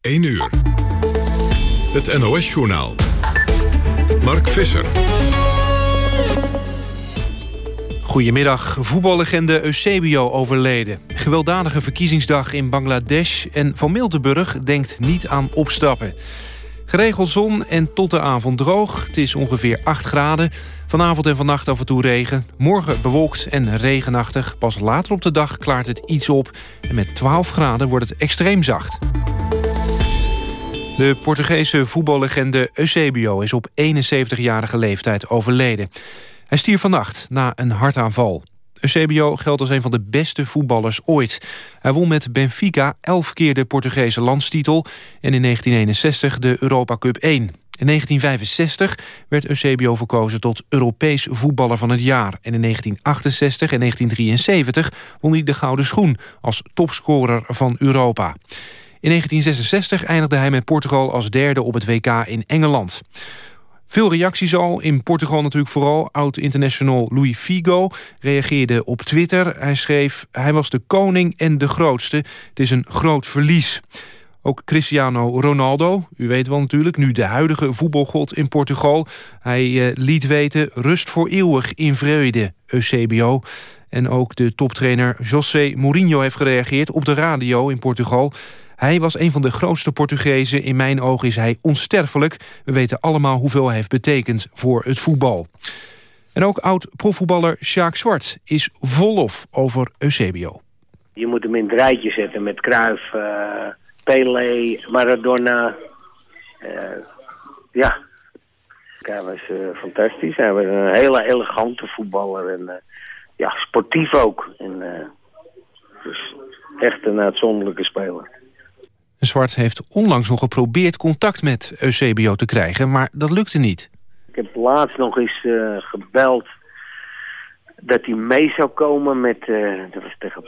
1 uur. Het NOS-journaal. Mark Visser. Goedemiddag. Voetballegende Eusebio overleden. Gewelddadige verkiezingsdag in Bangladesh... en Van Miltenburg denkt niet aan opstappen. Geregeld zon en tot de avond droog. Het is ongeveer 8 graden. Vanavond en vannacht af en toe regen. Morgen bewolkt en regenachtig. Pas later op de dag klaart het iets op. En met 12 graden wordt het extreem zacht. De Portugese voetballegende Eusebio is op 71-jarige leeftijd overleden. Hij stierf vannacht na een hartaanval. Eusebio geldt als een van de beste voetballers ooit. Hij won met Benfica elf keer de Portugese landstitel... en in 1961 de Europa Cup 1. In 1965 werd Eusebio verkozen tot Europees voetballer van het jaar. En in 1968 en 1973 won hij de Gouden Schoen... als topscorer van Europa. In 1966 eindigde hij met Portugal als derde op het WK in Engeland. Veel reacties al, in Portugal natuurlijk vooral. Oud-international Louis Figo reageerde op Twitter. Hij schreef, hij was de koning en de grootste. Het is een groot verlies. Ook Cristiano Ronaldo, u weet wel natuurlijk, nu de huidige voetbalgod in Portugal. Hij eh, liet weten, rust voor eeuwig in vrede, Eusebio. En ook de toptrainer José Mourinho heeft gereageerd op de radio in Portugal. Hij was een van de grootste Portugezen. In mijn ogen is hij onsterfelijk. We weten allemaal hoeveel hij heeft betekend voor het voetbal. En ook oud-profvoetballer Sjaak Zwart is volop over Eusebio. Je moet hem in het rijtje zetten met Cruijff, uh, Pelé, Maradona. Uh, ja, hij was uh, fantastisch. Hij was een hele elegante voetballer en ja, sportief ook. En, dus echt een uitzonderlijke speler. Zwart heeft onlangs nog geprobeerd contact met Eusebio te krijgen, maar dat lukte niet. Ik heb laatst nog eens uh, gebeld dat hij mee zou komen met, uh, dat was tegen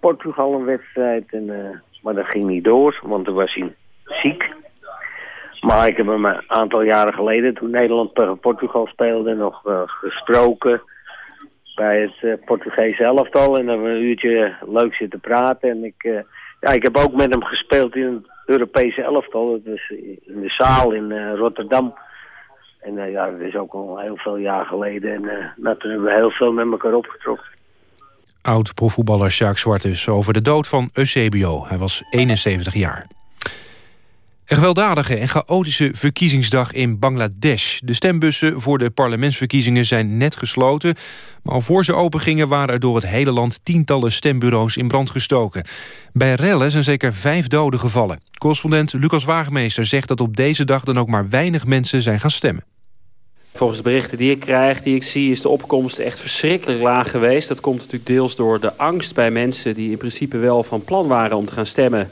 Portugal een wedstrijd, en, uh, maar dat ging niet door, want toen was hij ziek. Maar ik heb hem een aantal jaren geleden, toen Nederland tegen Portugal speelde, nog gesproken bij het Portugees elftal. En hebben we een uurtje leuk zitten praten en ik ja, ik heb ook met hem gespeeld in het Europese elftal. Dat is in de zaal in uh, Rotterdam. En uh, ja, dat is ook al heel veel jaar geleden. En uh, nou, toen hebben we heel veel met elkaar opgetrokken. Oud-profvoetballer Jacques Zwart dus over de dood van Eusebio. Hij was 71 jaar. Een gewelddadige en chaotische verkiezingsdag in Bangladesh. De stembussen voor de parlementsverkiezingen zijn net gesloten. Maar al voor ze opengingen waren er door het hele land tientallen stembureaus in brand gestoken. Bij rellen zijn zeker vijf doden gevallen. Correspondent Lucas Waagmeester zegt dat op deze dag dan ook maar weinig mensen zijn gaan stemmen. Volgens de berichten die ik krijg, die ik zie, is de opkomst echt verschrikkelijk laag geweest. Dat komt natuurlijk deels door de angst bij mensen die in principe wel van plan waren om te gaan stemmen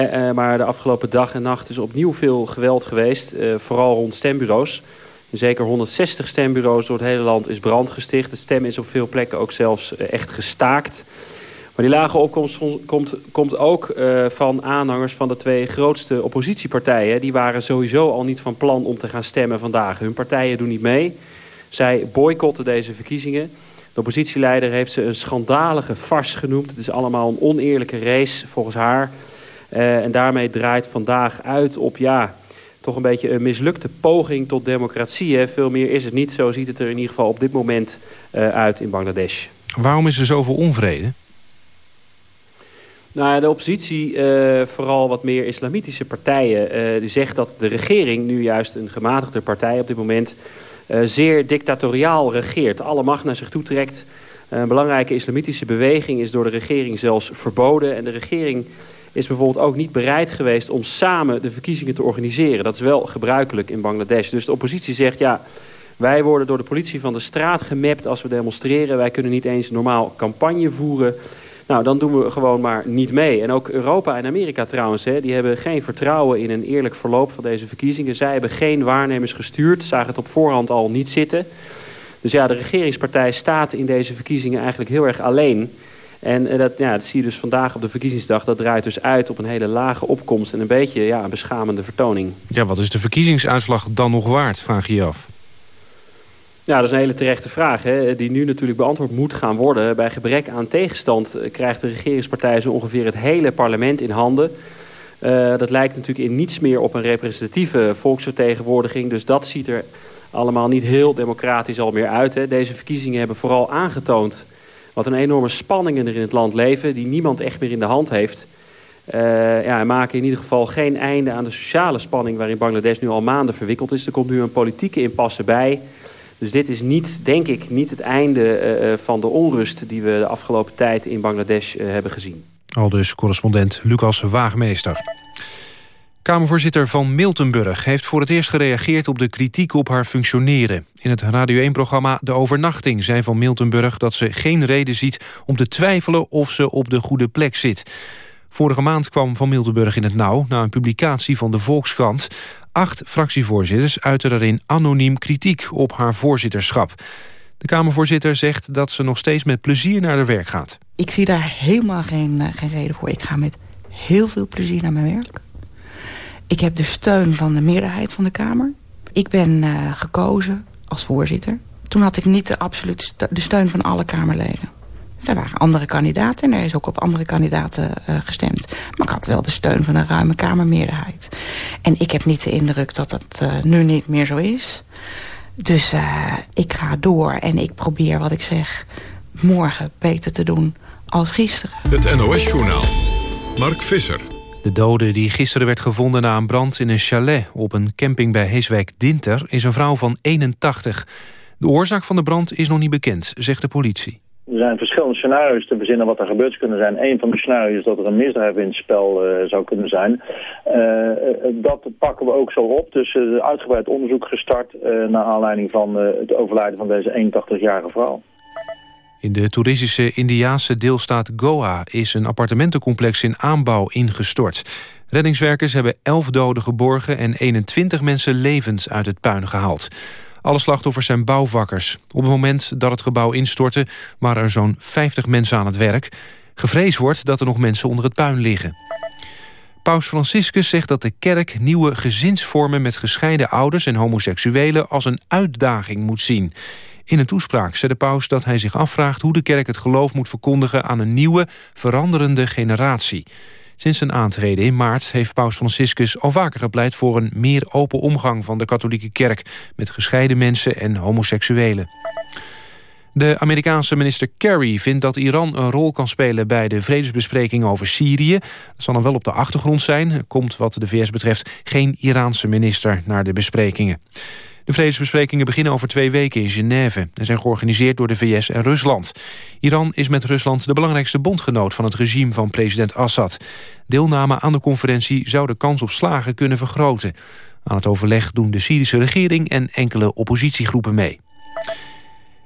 eh, maar de afgelopen dag en nacht is opnieuw veel geweld geweest. Eh, vooral rond stembureaus. Zeker 160 stembureaus door het hele land is brand gesticht. Het stemmen is op veel plekken ook zelfs eh, echt gestaakt. Maar die lage opkomst komt, komt ook van aanhangers van de twee grootste oppositiepartijen. Die waren sowieso al niet van plan om te gaan stemmen vandaag. Hun partijen doen niet mee. Zij boycotten deze verkiezingen. De oppositieleider heeft ze een schandalige farce genoemd. Het is allemaal een oneerlijke race volgens haar... Uh, en daarmee draait vandaag uit op ja, toch een beetje een mislukte poging tot democratie. Hè. Veel meer is het niet. Zo ziet het er in ieder geval op dit moment uh, uit in Bangladesh. Waarom is er zoveel onvrede? Nou, de oppositie, uh, vooral wat meer islamitische partijen... Uh, die zegt dat de regering, nu juist een gematigde partij op dit moment... Uh, zeer dictatoriaal regeert. Alle macht naar zich toe trekt. Een belangrijke islamitische beweging is door de regering zelfs verboden. En de regering is bijvoorbeeld ook niet bereid geweest om samen de verkiezingen te organiseren. Dat is wel gebruikelijk in Bangladesh. Dus de oppositie zegt, ja, wij worden door de politie van de straat gemapt als we demonstreren. Wij kunnen niet eens normaal campagne voeren. Nou, dan doen we gewoon maar niet mee. En ook Europa en Amerika trouwens, hè, die hebben geen vertrouwen in een eerlijk verloop van deze verkiezingen. Zij hebben geen waarnemers gestuurd, zagen het op voorhand al niet zitten. Dus ja, de regeringspartij staat in deze verkiezingen eigenlijk heel erg alleen. En eh, dat, ja, dat zie je dus vandaag op de verkiezingsdag. Dat draait dus uit op een hele lage opkomst en een beetje ja, een beschamende vertoning. Ja, wat is de verkiezingsuitslag dan nog waard, vraag je je af? Ja, dat is een hele terechte vraag, hè, die nu natuurlijk beantwoord moet gaan worden. Bij gebrek aan tegenstand eh, krijgt de regeringspartij zo ongeveer het hele parlement in handen. dat lijkt natuurlijk in niets meer op een representatieve volksvertegenwoordiging. Dus dat ziet er allemaal niet heel democratisch al meer uit. Hè. Deze verkiezingen hebben vooral aangetoond wat een enorme spanningen er in het land leven... die niemand echt meer in de hand heeft. Uh, ja, maken in ieder geval geen einde aan de sociale spanning... waarin Bangladesh nu al maanden verwikkeld is. Er komt nu een politieke impasse bij. Dus dit is niet, denk ik, niet het einde uh, van de onrust... die we de afgelopen tijd in Bangladesh hebben gezien. Al dus correspondent Lucas Waagmeester. Kamervoorzitter van Miltenburg heeft voor het eerst gereageerd op de kritiek op haar functioneren. In het Radio 1-programma De Overnachting zei van Miltenburg dat ze geen reden ziet om te twijfelen of ze op de goede plek zit. Vorige maand kwam Van Miltenburg in het nauw... na een publicatie van de Volkskrant. Acht fractievoorzitters uiten daarin anoniem kritiek op haar voorzitterschap. De Kamervoorzitter zegt dat ze nog steeds met plezier naar haar werk gaat. Ik zie daar helemaal geen, uh, geen reden voor. Ik ga met heel veel plezier naar mijn werk. Ik heb de steun van de meerderheid van de Kamer. Ik ben uh, gekozen als voorzitter. Toen had ik niet de absoluut de steun van alle Kamerleden. Er waren andere kandidaten en er is ook op andere kandidaten uh, gestemd. Maar ik had wel de steun van een ruime Kamermeerderheid. En ik heb niet de indruk dat dat uh, nu niet meer zo is. Dus ik ga door en ik probeer wat ik zeg morgen beter te doen als gisteren. Het NOS-journaal. Mark Visser. De dode die gisteren werd gevonden na een brand in een chalet... op een camping bij Heeswijk-Dinter is een vrouw van 81. De oorzaak van de brand is nog niet bekend, zegt de politie. Er zijn verschillende scenario's te verzinnen wat er gebeurd kunnen zijn. Een van de scenario's is dat er een misdrijf in het spel uh, zou kunnen zijn. Uh, dat pakken we ook zo op. Dus uh, uitgebreid onderzoek gestart naar aanleiding van het overlijden van deze 81-jarige vrouw. In de toeristische Indiaanse deelstaat Goa is een appartementencomplex in aanbouw ingestort. Reddingswerkers hebben 11 doden geborgen en 21 mensen levend uit het puin gehaald. Alle slachtoffers zijn bouwvakkers. Op het moment dat het gebouw instortte waren er zo'n 50 mensen aan het werk. Gevreesd wordt dat er nog mensen onder het puin liggen. Paus Franciscus zegt dat de kerk nieuwe gezinsvormen met gescheiden ouders en homoseksuelen als een uitdaging moet zien. In een toespraak zei de paus dat hij zich afvraagt hoe de kerk het geloof moet verkondigen aan een nieuwe, veranderende generatie. Sinds zijn aantreden in maart heeft paus Franciscus al vaker gepleit... voor een meer open omgang van de katholieke kerk... met gescheiden mensen en homoseksuelen. De Amerikaanse minister Kerry vindt dat Iran een rol kan spelen... bij de vredesbesprekingen over Syrië. Dat zal dan wel op de achtergrond zijn. Er komt wat de VS betreft geen Iraanse minister naar de besprekingen. De vredesbesprekingen beginnen over twee weken in Genève... en zijn georganiseerd door de VS en Rusland. Iran is met Rusland de belangrijkste bondgenoot van het regime van president Assad. Deelname aan de conferentie zou de kans op slagen kunnen vergroten. Aan het overleg doen de Syrische regering en enkele oppositiegroepen mee.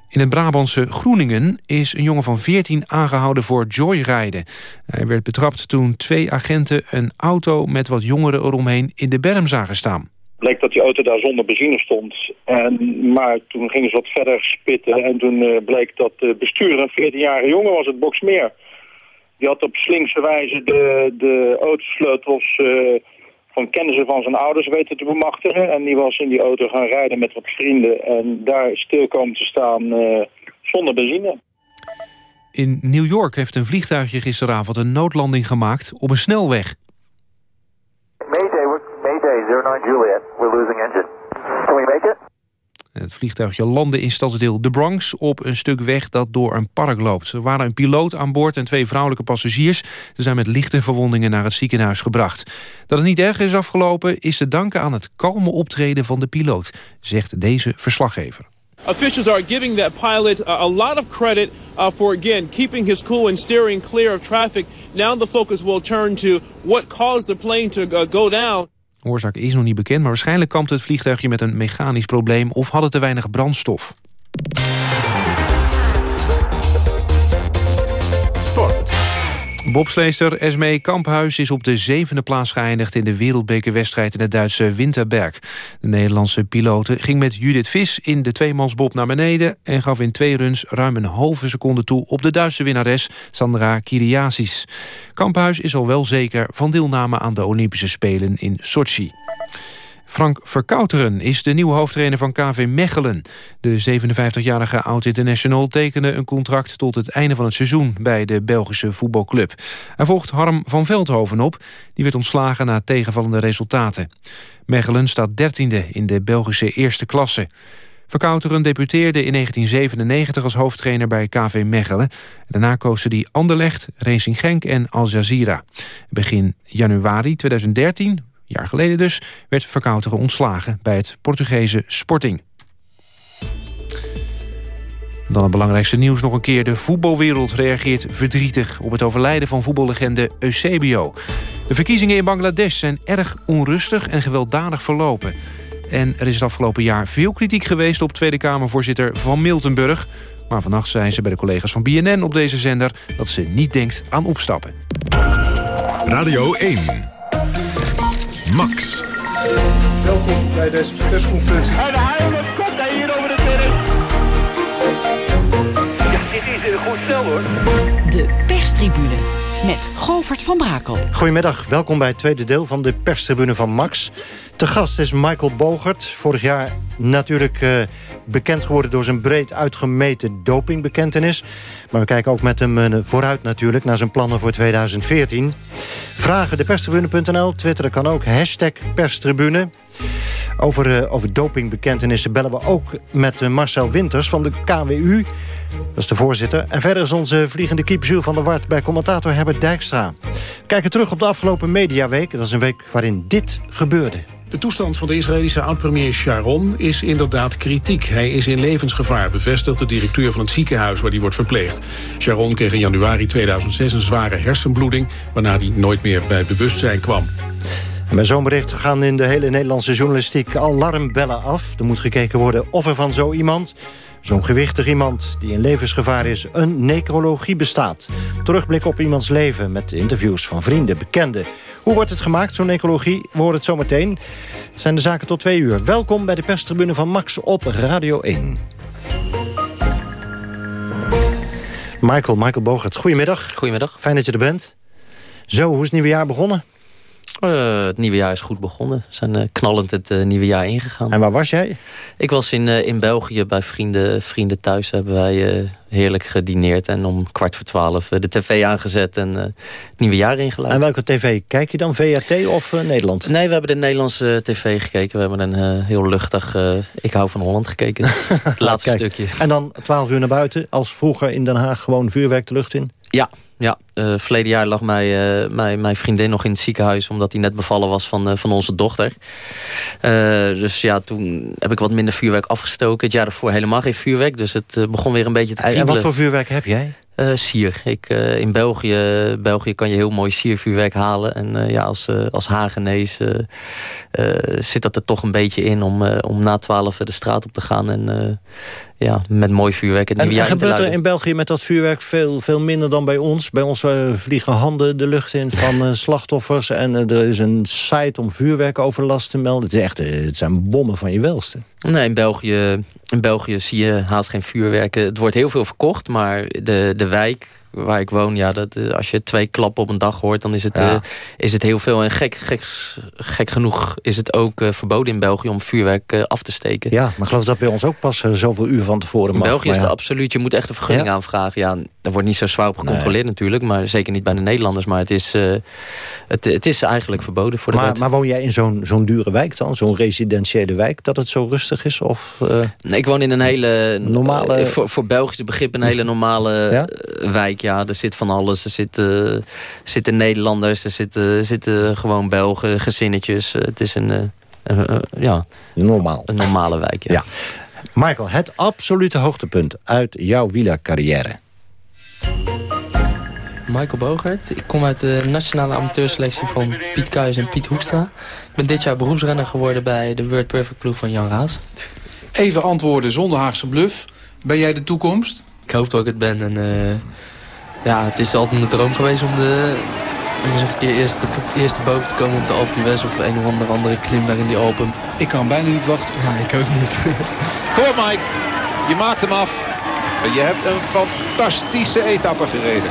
In het Brabantse Groeningen is een jongen van 14 aangehouden voor joyriden. Hij werd betrapt toen twee agenten een auto met wat jongeren eromheen in de berm zagen staan bleek dat die auto daar zonder benzine stond. En, maar toen gingen ze wat verder spitten en toen uh, bleek dat de bestuurder, een 14-jarige jongen was, het Boksmeer. Die had op slinkse wijze de, de autosleutels uh, van kennissen van zijn ouders weten te bemachtigen. En die was in die auto gaan rijden met wat vrienden en daar stil komen te staan uh, zonder benzine. In New York heeft een vliegtuigje gisteravond een noodlanding gemaakt op een snelweg. Mayday, 09 Juliet. We're losing engine. Can we make it? Het vliegtuigje landde in stadsdeel De Bronx op een stuk weg dat door een park loopt. Er waren een piloot aan boord en twee vrouwelijke passagiers. Ze zijn met lichte verwondingen naar het ziekenhuis gebracht. Dat het niet erg is afgelopen is te danken aan het kalme optreden van de piloot, zegt deze verslaggever. Officials are giving that pilot a lot of credit uh, for, again, keeping his cool and steering clear of traffic. Now the focus will turn to what caused the plane to uh, go down oorzaak is nog niet bekend, maar waarschijnlijk kampt het vliegtuigje met een mechanisch probleem of hadden te weinig brandstof. Bobsleester Esmee Kamphuis is op de zevende plaats geëindigd... in de wereldbekerwedstrijd in het Duitse Winterberg. De Nederlandse pilote ging met Judith Vis in de tweemansbob naar beneden... en gaf in twee runs ruim een halve seconde toe... op de Duitse winnares Sandra Kiriasis. Kamphuis is al wel zeker van deelname aan de Olympische Spelen in Sochi. Frank Verkouteren is de nieuwe hoofdtrainer van KV Mechelen. De 57-jarige oud-international tekende een contract tot het einde van het seizoen bij de Belgische voetbalclub. Hij volgt Harm van Veldhoven op, die werd ontslagen na tegenvallende resultaten. Mechelen staat dertiende in de Belgische eerste klasse. Verkouteren debuteerde in 1997 als hoofdtrainer bij KV Mechelen. Daarna kozen hij Anderlecht, Racing Genk en Al Jazeera. Begin januari 2013, jaar geleden dus, werd Verkouteren ontslagen bij het Portugese Sporting. Dan het belangrijkste nieuws nog een keer. De voetbalwereld reageert verdrietig op het overlijden van voetballegende Eusebio. De verkiezingen in Bangladesh zijn erg onrustig en gewelddadig verlopen. En er is het afgelopen jaar veel kritiek geweest op Tweede Kamervoorzitter Van Miltenburg. Maar vannacht zei ze bij de collega's van BNN op deze zender... dat ze niet denkt aan opstappen. Radio 1. Max. Welkom bij deze persconferentie. En de Haarlem komt hij hier over de midden. Ja, dit is een goed stel hoor. De perstribune met Govert van Brakel. Goedemiddag, welkom bij het tweede deel van de perstribune van Max. Te gast is Michael Bogert. Vorig jaar natuurlijk uh, bekend geworden door zijn breed uitgemeten dopingbekentenis. Maar we kijken ook met hem uh, vooruit natuurlijk naar zijn plannen voor 2014. Vragen deperstribune.nl, twitteren kan ook, hashtag perstribune. Over, uh, over dopingbekentenissen bellen we ook met Marcel Winters van de KWU. Dat is de voorzitter. En verder is onze vliegende kiep Jules van der Wart... bij commentator Herbert Dijkstra. We kijken terug op de afgelopen mediaweek. Dat is een week waarin dit gebeurde. De toestand van de Israëlische oud-premier Sharon is inderdaad kritiek. Hij is in levensgevaar, bevestigt de directeur van het ziekenhuis waar hij wordt verpleegd. Sharon kreeg in januari 2006 een zware hersenbloeding... waarna hij nooit meer bij bewustzijn kwam. En bij zo'n bericht gaan in de hele Nederlandse journalistiek alarmbellen af. Er moet gekeken worden of er van zo iemand Zo'n gewichtig iemand die in levensgevaar is, een necrologie bestaat. Terugblik op iemands leven met interviews van vrienden, bekenden. Hoe wordt het gemaakt, zo'n necrologie? We horen het zometeen. Het zijn de zaken tot twee uur. Welkom bij de perstribune van Max op Radio 1. Michael, Michael Bogert, goedemiddag. Goedemiddag. Fijn dat je er bent. Zo, hoe is het nieuwe jaar begonnen? Uh, het nieuwe jaar is goed begonnen. We zijn uh, knallend het uh, nieuwe jaar ingegaan. En waar was jij? Ik was in, in België bij vrienden, vrienden thuis. Hebben wij heerlijk gedineerd. En om kwart voor twaalf de tv aangezet en het nieuwe jaar ingeluid. En welke tv kijk je dan? VRT of Nederland? Nee, we hebben de Nederlandse tv gekeken. We hebben een heel luchtig Ik hou van Holland gekeken. het laatste stukje. En dan twaalf uur naar buiten. Als vroeger in Den Haag gewoon vuurwerk de lucht in? Ja, ja, uh, verleden jaar lag mij, uh, mijn, mijn vriendin nog in het ziekenhuis... omdat hij net bevallen was van, uh, van onze dochter. dus ja, toen heb ik wat minder vuurwerk afgestoken. Het jaar daarvoor helemaal geen vuurwerk. Dus het begon weer een beetje te kriebelen. En wat voor vuurwerk heb jij? Sier. Ik, in België, België kan je heel mooi siervuurwerk halen. En ja, als, als Hagenees zit dat er toch een beetje in... om, om na twaalf de straat op te gaan en ja, met mooi vuurwerk het en, En gebeurt er in België met dat vuurwerk veel, veel minder dan bij ons? Bij ons vliegen handen de lucht in van slachtoffers... en er is een site om vuurwerkoverlast te melden. Het, is echt, het zijn bommen van je welste. Nee, in België, in België zie je haast geen vuurwerken. Het wordt heel veel verkocht, maar de, de wijk waar ik woon, ja, dat, eh, als je twee klappen op een dag hoort... dan is het, ja. uh, is het heel veel. En gek, gek, gek genoeg is het ook uh, verboden in België om vuurwerk af te steken. Ja, maar ik geloof dat bij ons ook pas zoveel uur van tevoren mag. In België is ja. het absoluut, je moet echt een vergunning Ja? aanvragen. Ja, daar wordt niet zo zwaar op gecontroleerd Nee. natuurlijk... maar zeker niet bij de Nederlanders. Maar het is, eh, het, het is eigenlijk verboden voor de Maar, wet. maar woon jij in zo'n zo'n dure wijk dan? Zo'n residentiële wijk, dat het zo rustig is? Of, eh, Nee, ik woon in een hele... Normale- eh, voor, voor Belgische begrip een hele normale eh, wijk. Ja, er zit van alles. Er zitten, er zitten Nederlanders, er zitten, er zitten gewoon Belgen, gezinnetjes. Eh, Het is een, eh, een, eh, ja, normaal. een normale wijk. Ja. Ja. Michael, het absolute hoogtepunt uit jouw wielercarrière. Michael Bogert. Ik kom uit de nationale amateurselectie van Piet Kuijs en Piet Hoekstra. Ik ben dit jaar beroepsrenner geworden bij de World Perfect ploeg van Jan Raas. Even antwoorden zonder Haagse bluff. Ben jij de toekomst? Ik hoop dat ik het ben. En, eh, ja, het is altijd een droom geweest om de, om zeg, de eerste, eerste boven te komen op de Alpe d'Huez of een of andere, andere klim daar in die Alpen. Ik kan bijna niet wachten. Ja, ik ook niet. Kom op Mike, je maakt hem af. En je hebt een fantastische etappe gereden.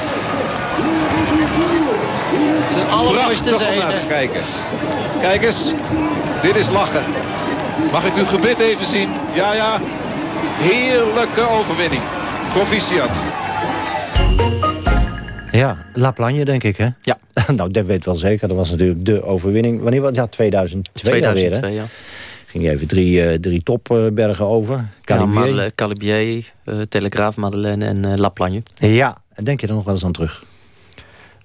Zijn allermooiste te kijken. Kijk eens, dit is lachen. Mag ik uw gebit even zien? Ja, ja. Heerlijke overwinning. Proficiat. Ja, La Plagne denk ik, hè? Ja. nou, dat weet wel zeker. Dat was natuurlijk de overwinning. Wanneer was Ja, 2002, 2002 alweer, hè? ja. Ging je even drie, eh, drie topbergen over. Ja, Calibier. Madele- Calibier, eh, Telegraaf, Madeleine en eh, La Plagne. Ja, denk je er nog wel eens aan terug?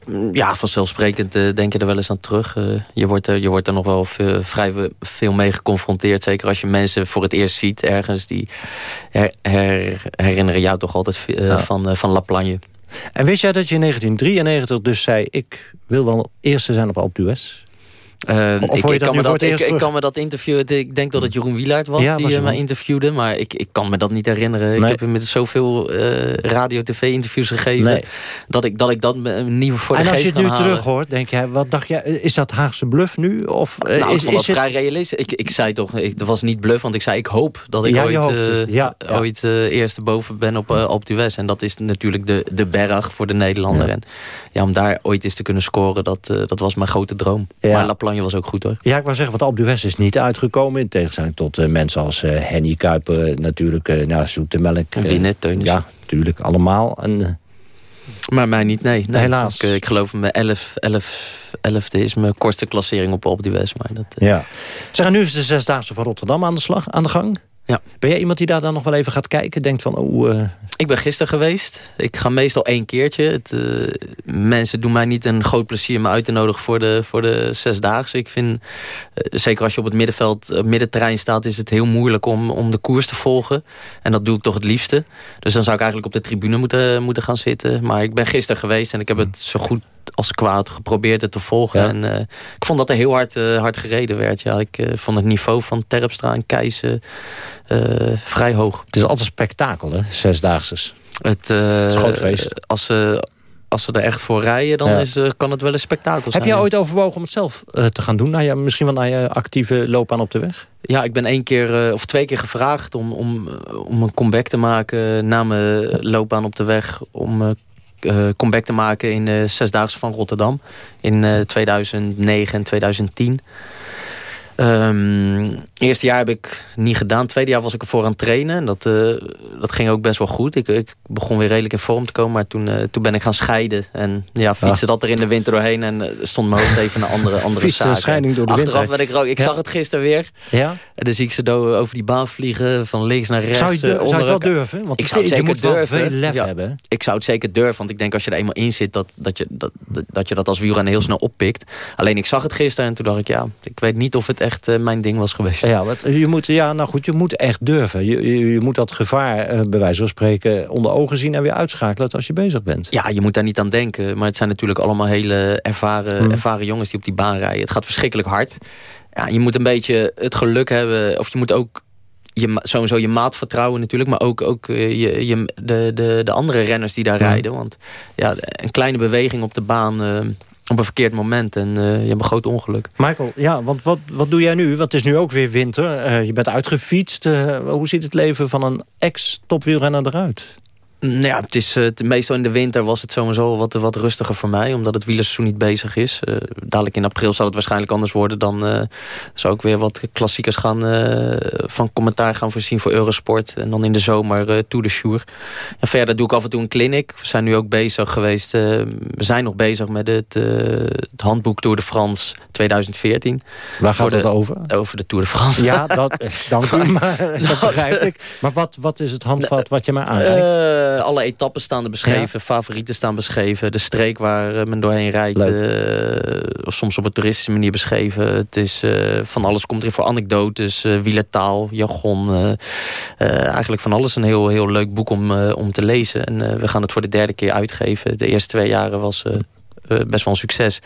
Mm, Ja, vanzelfsprekend eh, denk je er wel eens aan terug. Je, wordt er, je wordt er nog wel vrij veel mee geconfronteerd. Zeker als je mensen voor het eerst ziet ergens. Die her- her- herinneren jou toch altijd van, van La Plagne. En wist jij dat je in 1993 dus zei... ik wil wel eerste zijn op Alpe d'Huez? Eh, Of ik, hoor je ik, dat kan me dat, ik, ik terug? kan me dat interview... Ik denk dat het Jeroen Wielaert was Ja, die was eh, mij interviewde. Maar ik, ik kan me dat niet herinneren. Ik heb hem met zoveel eh radio-tv-interviews gegeven... Nee. Dat, ik, dat ik dat niet voor de en als je het nu terug hoort, denk jij... wat dacht jij, is dat Haagse bluff nu? Of Nou, is, ik vond dat is het... vrij realistisch. Ik, ik zei toch, ik, dat was niet bluff, want ik zei ik hoop dat ik Ja, ooit. Ja, ooit eerste boven ben op uh, Alpe d'Huez. En dat is natuurlijk de, de berg voor de Nederlander. Ja. En ja, om daar ooit eens te kunnen scoren, dat, dat was mijn grote droom. Ja. Maar La Was ook goed hoor. Ja, ik wou zeggen, want Alpe d'Huez is niet uitgekomen... in tegenstelling tot eh, mensen als eh, Henny Kuiper... eh, natuurlijk, eh nou, Zoete Melk. Winnen, Teunissen. Ja, natuurlijk, allemaal. En, Maar mij niet, nee. nee. Helaas. Ik, ik geloof mijn 11, 11, 11e is mijn kortste klassering op Alpe d'Huez. Dat, ja. Zeg, en nu is de Zesdaagse van Rotterdam aan de, slag, aan de gang. Ja. Ben jij iemand die daar dan nog wel even gaat kijken? Denkt van, oh... eh, Ik ben gisteren geweest. Ik ga meestal één keertje. Het, eh, mensen doen mij niet een groot plezier me uit te nodigen voor de, voor de zesdaagse. Ik vind, eh, zeker als je op het middenveld, uh, middenterrein staat... is het heel moeilijk om, om de koers te volgen. En dat doe ik toch het liefste. Dus dan zou ik eigenlijk op de tribune moeten, moeten gaan zitten. Maar ik ben gisteren geweest en ik heb het zo goed als kwaad geprobeerd het te volgen. Ja. En uh, ik vond dat er heel hard, uh, hard gereden werd. Ja, ik uh, vond het niveau van Terpstra en Keijsen vrij hoog. Het is altijd spektakel, hè? Zesdaagses. Het, het is een groot feest. Als ze, als ze er echt voor rijden, dan Ja. is, kan het wel een spektakel zijn. Heb jij ooit overwogen om het zelf te gaan doen? Nou ja, misschien wel naar je actieve loopbaan op de weg? Ja, ik ben één keer of twee keer gevraagd om, om, om een comeback te maken na mijn loopbaan op de weg. Om uh, comeback te maken in de Zesdaagse van Rotterdam in uh, 2009 en 2010. Um, eerste jaar heb ik niet gedaan. Tweede jaar was ik ervoor aan het trainen. En dat, uh, dat ging ook best wel goed. Ik, ik, begon weer redelijk in vorm te komen. Maar toen, uh, toen ben ik gaan scheiden. En ja, fietsen ja. dat er in de winter doorheen. En uh, stond mijn hoofd even naar andere, andere fietsen zaken. scheiding door de Achteraf winter. werd ik rook. Ik ja. zag het gisteren weer. Ja? En dan zie ik ze over die baan vliegen. Van links naar rechts. Zou je, zou je het wel durven? Want ik zou het je zeker moet wel veel lef ja, hebben. Ik zou het zeker durven. Want ik denk als je er eenmaal in zit... dat, dat, je, dat, dat je dat als wielrenner heel snel oppikt. Alleen ik zag het gisteren. En toen dacht ik, ja, ik weet niet of het echt uh, mijn ding was geweest. Ja, wat, je moet, ja, nou goed, je moet echt durven. Je, je, je moet dat gevaar, uh, bij wijze van spreken, onder ogen zien... en weer uitschakelen als je bezig bent. Ja, je moet daar niet aan denken. Maar het zijn natuurlijk allemaal hele ervaren, hmm. ervaren jongens die op die baan rijden. Het gaat verschrikkelijk hard. Ja, je moet een beetje het geluk hebben... of je moet ook je, sowieso je maat vertrouwen natuurlijk... maar ook, ook uh, je, je, de, de, de andere renners die daar rijden. Want ja, een kleine beweging op de baan... Uh, op een verkeerd moment en uh, je hebt een groot ongeluk. Michael, ja, want wat, wat doe jij nu? Want het is nu ook weer winter. Uh, je bent uitgefietst. Uh, hoe ziet het leven van een ex-topwielrenner eruit? Nou ja, het is, uh, meestal in de winter was het sowieso wat, wat rustiger voor mij. Omdat het wielerseizoen niet bezig is. Uh, dadelijk in april zal het waarschijnlijk anders worden. Dan uh, zou ik weer wat klassiekers gaan, van commentaar gaan voorzien voor Eurosport. En dan in de zomer Tour de Jour. En verder doe ik af en toe een clinic. We zijn nu ook bezig geweest. we zijn nog bezig met het, het handboek Tour de France 2014. Waar gaat het over? Over de Tour de France. Ja, dat, dank u. Maar, dat begrijp ik. Maar wat, wat is het handvat wat je maar aanreikt? Uh, alle etappen staan er beschreven, ja. favorieten staan beschreven. De streek waar uh, men doorheen rijdt, uh, soms op een toeristische manier beschreven. Het is van alles komt erin voor anekdotes, wielertaal, jargon. eigenlijk van alles een heel, heel leuk boek om, om te lezen. En we gaan het voor de derde keer uitgeven. De eerste twee jaren was best wel een succes.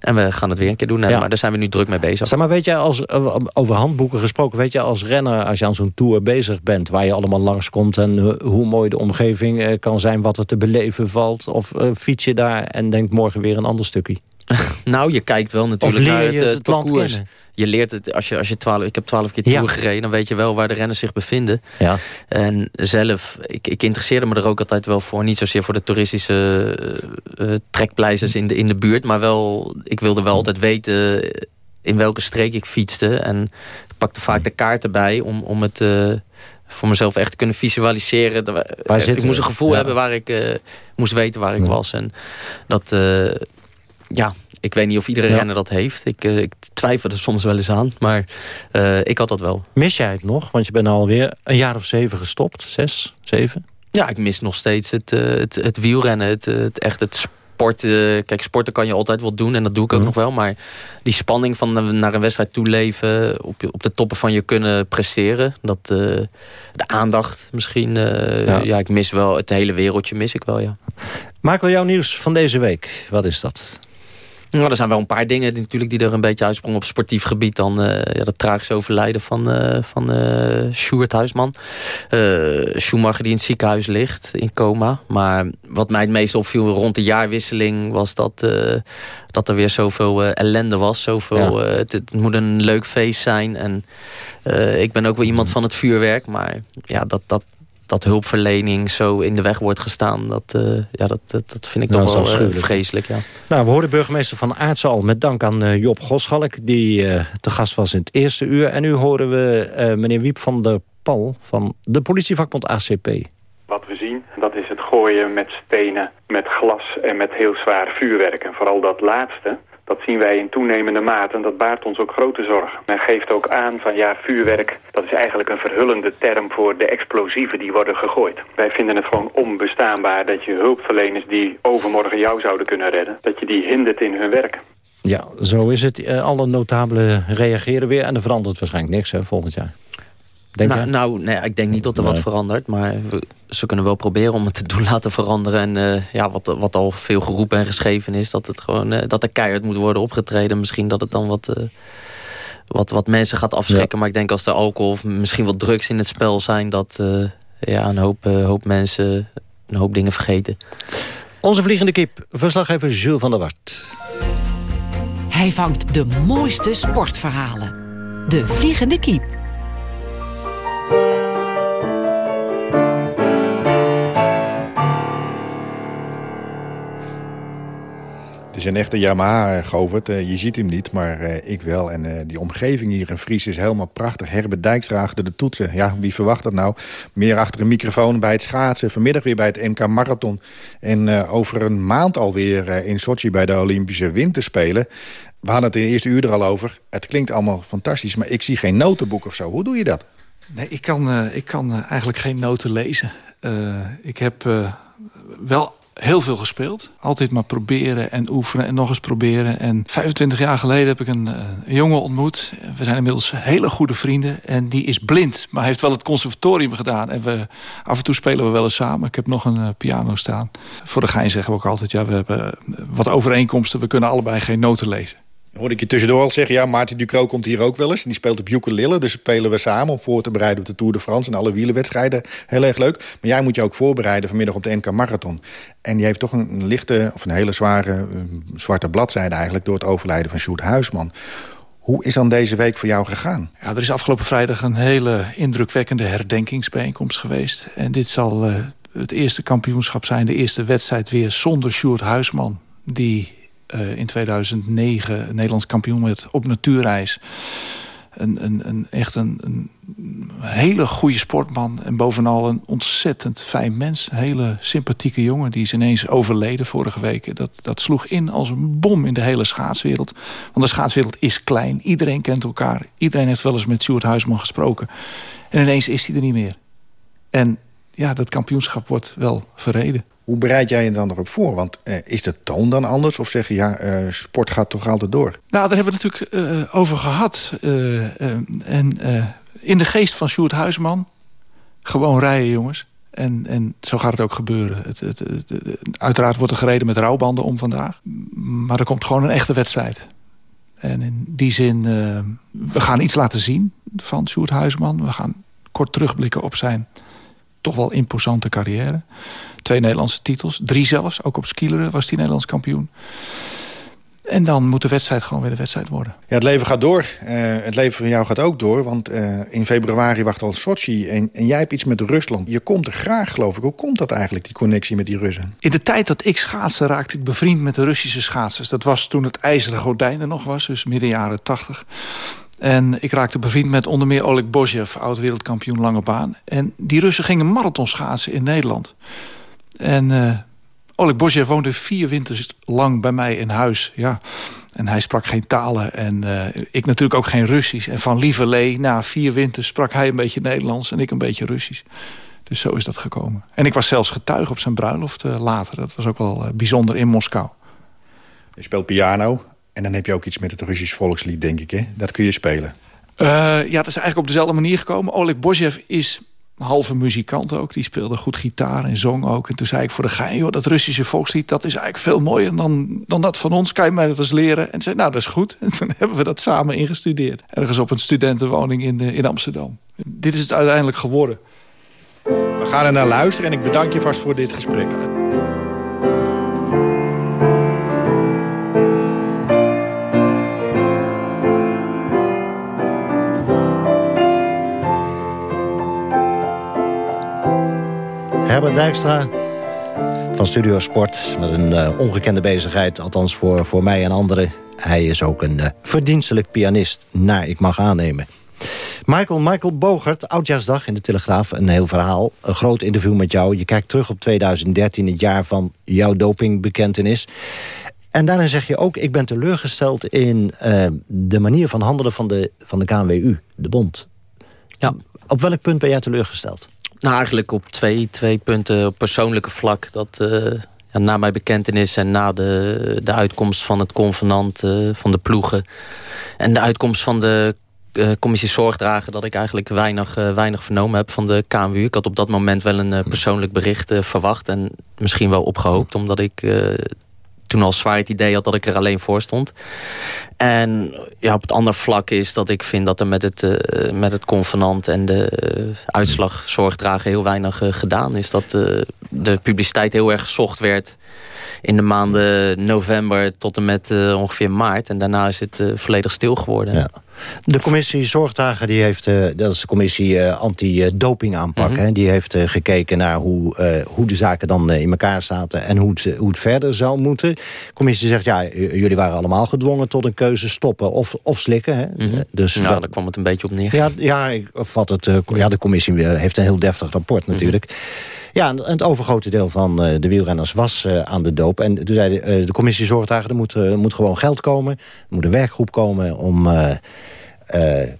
En we gaan het weer een keer doen. Ja. Maar daar zijn we nu druk mee bezig. Zeg maar, weet jij, als, over handboeken gesproken... weet je als renner, als je aan zo'n tour bezig bent... waar je allemaal langskomt en hoe mooi de omgeving kan zijn... wat er te beleven valt? Of uh, fiets je daar en denkt morgen weer een ander stukje? nou, je kijkt wel natuurlijk naar je het, het het land parcours. Je leert het, als je, als je twaalf, ik heb twaalf keer Ja. Tour gereden, dan weet je wel waar de renners zich bevinden. Ja. En zelf, ik, ik interesseerde me er ook altijd wel voor. Niet zozeer voor de toeristische eh, eh, trekpleisters in de, in de buurt. Maar wel, ik wilde wel altijd weten in welke streek ik fietste. En ik pakte vaak de kaarten bij om, om het eh, voor mezelf echt te kunnen visualiseren. Waar ik moest een gevoel Ja. hebben waar ik eh, moest weten waar ik was. En dat, eh, ja, ik weet niet of iedere Ja. renner dat heeft. Ik, eh, ik twijfel er soms wel eens aan. Maar eh, ik had dat wel. Mis jij het nog? Want je bent alweer een jaar of zeven gestopt. Zes, zeven? Ja, ik mis nog steeds het, eh, het, het wielrennen. Het, het, echt het sporten. Kijk, sporten kan je altijd wel doen. En dat doe ik ook nog wel. Maar die spanning van naar een wedstrijd toeleven. Op, op de toppen van je kunnen presteren. Dat, de aandacht misschien. Ja. ja. ik mis wel het hele wereldje. Mis ik wel, ja. Michael, jouw nieuws van deze week. Wat is dat? Nou, er zijn wel een paar dingen die, natuurlijk die er een beetje uitsprongen op sportief gebied. Dan eh, ja, dat tragische overlijden van, eh van eh Sjoerd Huisman. Schumacher die in het ziekenhuis ligt, in coma. Maar wat mij het meest opviel rond de jaarwisseling... was dat, dat er weer zoveel ellende was. Zoveel, het, het moet een leuk feest zijn. En ik ben ook wel iemand van het vuurwerk. Maar ja, dat... dat dat hulpverlening zo in de weg wordt gestaan... dat, eh, ja, dat, dat, dat vind ik Nou, toch wel eh, vreselijk. Ja. Nou, we hoorden burgemeester Van Aartsen al met dank aan eh, Job Goschalk... die eh, te gast was in het eerste uur. En nu horen we eh, meneer Wiep van der Pal van de politievakbond ACP. Wat we zien, dat is het gooien met stenen, met glas en met heel zwaar vuurwerk. En vooral dat laatste, dat zien wij in toenemende mate en dat baart ons ook grote zorgen. Men geeft ook aan van ja, vuurwerk, dat is eigenlijk een verhullende term voor de explosieven die worden gegooid. Wij vinden het gewoon onbestaanbaar dat je hulpverleners die overmorgen jou zouden kunnen redden, dat je die hindert in hun werk. Ja, zo is het. Eh, alle notabelen reageren weer. En er verandert waarschijnlijk niks hè, volgend jaar. Denk nou, nou, nee, ik denk niet dat er wat verandert. Maar ze kunnen wel proberen om het te doen laten veranderen. En eh, ja, wat, wat al veel geroepen en geschreven is... dat, het gewoon, eh, dat er keihard moet worden opgetreden. Misschien dat het dan wat, eh, wat, wat mensen gaat afschrikken. Maar ik denk als er alcohol of misschien wat drugs in het spel zijn... dat eh, ja, een hoop, eh, hoop mensen een hoop dingen vergeten. Onze vliegende kip, verslaggever Jules van der Wart. Hij vangt de mooiste sportverhalen. De Vliegende Kiep. Is een echte Yamaha, Govert. Eh, je ziet hem niet, maar eh, ik wel. En eh, die omgeving hier in Fries is helemaal prachtig. Herbert Dijkstra achter de toetsen. Ja, wie verwacht dat nou? Meer achter een microfoon bij het schaatsen. Vanmiddag weer bij het NK Marathon. En eh, over een maand alweer uh, in Sochi bij de Olympische Winterspelen. We hadden het in de eerste uur er al over. Het klinkt allemaal fantastisch, maar ik zie geen notenboek of zo. Hoe doe je dat? Nee, ik kan, uh, ik kan uh, eigenlijk geen noten lezen. Uh, ik heb wel heel veel gespeeld. Altijd maar proberen en oefenen en nog eens proberen. En 25 jaar geleden heb ik een, een jongen ontmoet. We zijn inmiddels hele goede vrienden. En die is blind, maar heeft wel het conservatorium gedaan. En we, af en toe spelen we wel eens samen. Ik heb nog een uh, piano staan. Voor de gein zeggen we ook altijd... ja, we hebben wat overeenkomsten. We kunnen allebei geen noten lezen. Hoorde ik je tussendoor al zeggen, ja, Maarten Ducro komt hier ook wel eens. En die speelt op ukulele, dus spelen we samen om voor te bereiden op de Tour de France... en alle wielenwedstrijden. Heel erg leuk. Maar jij moet je ook voorbereiden vanmiddag op de NK Marathon. En die heeft toch een lichte, of een hele zware, uh, zwarte bladzijde eigenlijk... door het overlijden van Sjoerd Huisman. Hoe is dan deze week voor jou gegaan? Ja, er is afgelopen vrijdag een hele indrukwekkende herdenkingsbijeenkomst geweest. En dit zal uh, het eerste kampioenschap zijn, de eerste wedstrijd weer zonder Sjoerd Huisman... die in 2009 Nederlands kampioen werd op natuurreis. Een, een, een, echt een, een hele goede sportman. En bovenal een ontzettend fijn mens. Hele sympathieke jongen. Die is ineens overleden vorige week. Dat, dat sloeg in als een bom in de hele schaatswereld. Want de schaatswereld is klein. Iedereen kent elkaar. Iedereen heeft wel eens met Sjoerd Huisman gesproken. En ineens is hij er niet meer. En ja, dat kampioenschap wordt wel verreden. Hoe bereid jij je dan erop voor? Want uh, is de toon dan anders? Of zeg je, ja, uh, sport gaat toch altijd door? Nou, daar hebben we natuurlijk uh, over gehad. en in de geest van Sjoerd Huisman... gewoon rijden, jongens. En, en zo gaat het ook gebeuren. Het, het, uiteraard wordt er gereden met rouwbanden om vandaag. Maar er komt gewoon een echte wedstrijd. En in die zin, we gaan iets laten zien van Sjoerd Huisman. We gaan kort terugblikken op zijn toch wel imposante carrière. Twee Nederlandse titels, drie zelfs. Ook op skileren was hij Nederlands kampioen. En dan moet de wedstrijd gewoon weer de wedstrijd worden. Ja, het leven gaat door. Uh, het leven van jou gaat ook door. Want uh, in februari wacht al Sochi. En, en, jij hebt iets met Rusland. Je komt er graag, geloof ik. Hoe komt dat eigenlijk, die connectie met die Russen? In de tijd dat ik schaatste raakte ik bevriend met de Russische schaatsers. Dat was toen het ijzeren gordijn er nog was. Dus midden jaren tachtig. En ik raakte bevriend met onder meer Oleg Bozjev, oud-wereldkampioen lange baan. En die Russen gingen marathon schaatsen in Nederland. En uh, Oleg woonde vier winters lang bij mij in huis. Ja. En hij sprak geen talen en uh, ik natuurlijk ook geen Russisch. En van lieverlee, na vier winters sprak hij een beetje Nederlands en ik een beetje Russisch. Dus zo is dat gekomen. En ik was zelfs getuige op zijn bruiloft uh, later. Dat was ook wel bijzonder in Moskou. Je speelt piano en dan heb je ook iets met het Russisch volkslied, denk ik. Hè? Dat kun je spelen. ja, dat is eigenlijk op dezelfde manier gekomen. Oleg Bozjev is halve muzikant ook. Die speelde goed gitaar en zong ook. En toen zei ik voor de gein, joh, dat Russische volkslied... dat is eigenlijk veel mooier dan, dan dat van ons. Kan je mij dat eens leren? En zei, nou, dat is goed. En toen hebben we dat samen ingestudeerd. Ergens op een studentenwoning in, in Amsterdam. Dit is het uiteindelijk geworden. We gaan er naar luisteren en ik bedank je vast voor dit gesprek. Herbert Dijkstra van Studio Sport. Met een uh, ongekende bezigheid, althans voor, voor mij en anderen. Hij is ook een uh, verdienstelijk pianist, naar ik mag aannemen. Michael, Michael Bogert, Oudjaarsdag in de Telegraaf. Een heel verhaal, een groot interview met jou. Je kijkt terug op 2013, het jaar van jouw dopingbekentenis. En daarna zeg je ook, ik ben teleurgesteld in uh, de manier van handelen van de, van de KNWU, de bond. Ja. Op welk punt ben jij teleurgesteld? Nou, eigenlijk op twee, twee punten op persoonlijke vlak. Dat ja, na mijn bekentenis en na de, de uitkomst van het convenant uh, van de ploegen... en de uitkomst van de uh, commissie zorgdragen... dat ik eigenlijk weinig, weinig vernomen heb van de KMU. Ik had op dat moment wel een persoonlijk bericht verwacht... en misschien wel opgehoopt, omdat ik toen al zwaar het idee had dat ik er alleen voor stond. En ja, op het andere vlak is dat ik vind dat er met het, uh, met het convenant en de uh, uitslag zorgdragen heel weinig uh, gedaan is. Dat de publiciteit heel erg gezocht werd in de maanden november tot en met ongeveer maart. En daarna is het volledig stil geworden. Ja. De commissie Zorgdagen, die heeft, uh, dat is de commissie anti-doping aanpak. Mm -hmm. Die heeft gekeken naar hoe, hoe de zaken dan in elkaar zaten... en hoe het, hoe het verder zou moeten. De commissie zegt, ja, jullie waren allemaal gedwongen tot een keuze stoppen of, of slikken. Hè? Mm -hmm. dus ja, daar kwam het een beetje op neer. Ja, ja, ik vat het, ja de commissie heeft een heel deftig rapport natuurlijk. Mm -hmm. Ja, en het overgrote deel van uh, de wielrenners was uh, aan de doop. En toen zei de, uh, de commissie Zorgdagen, er moet, er moet gewoon geld komen. Er moet een werkgroep komen om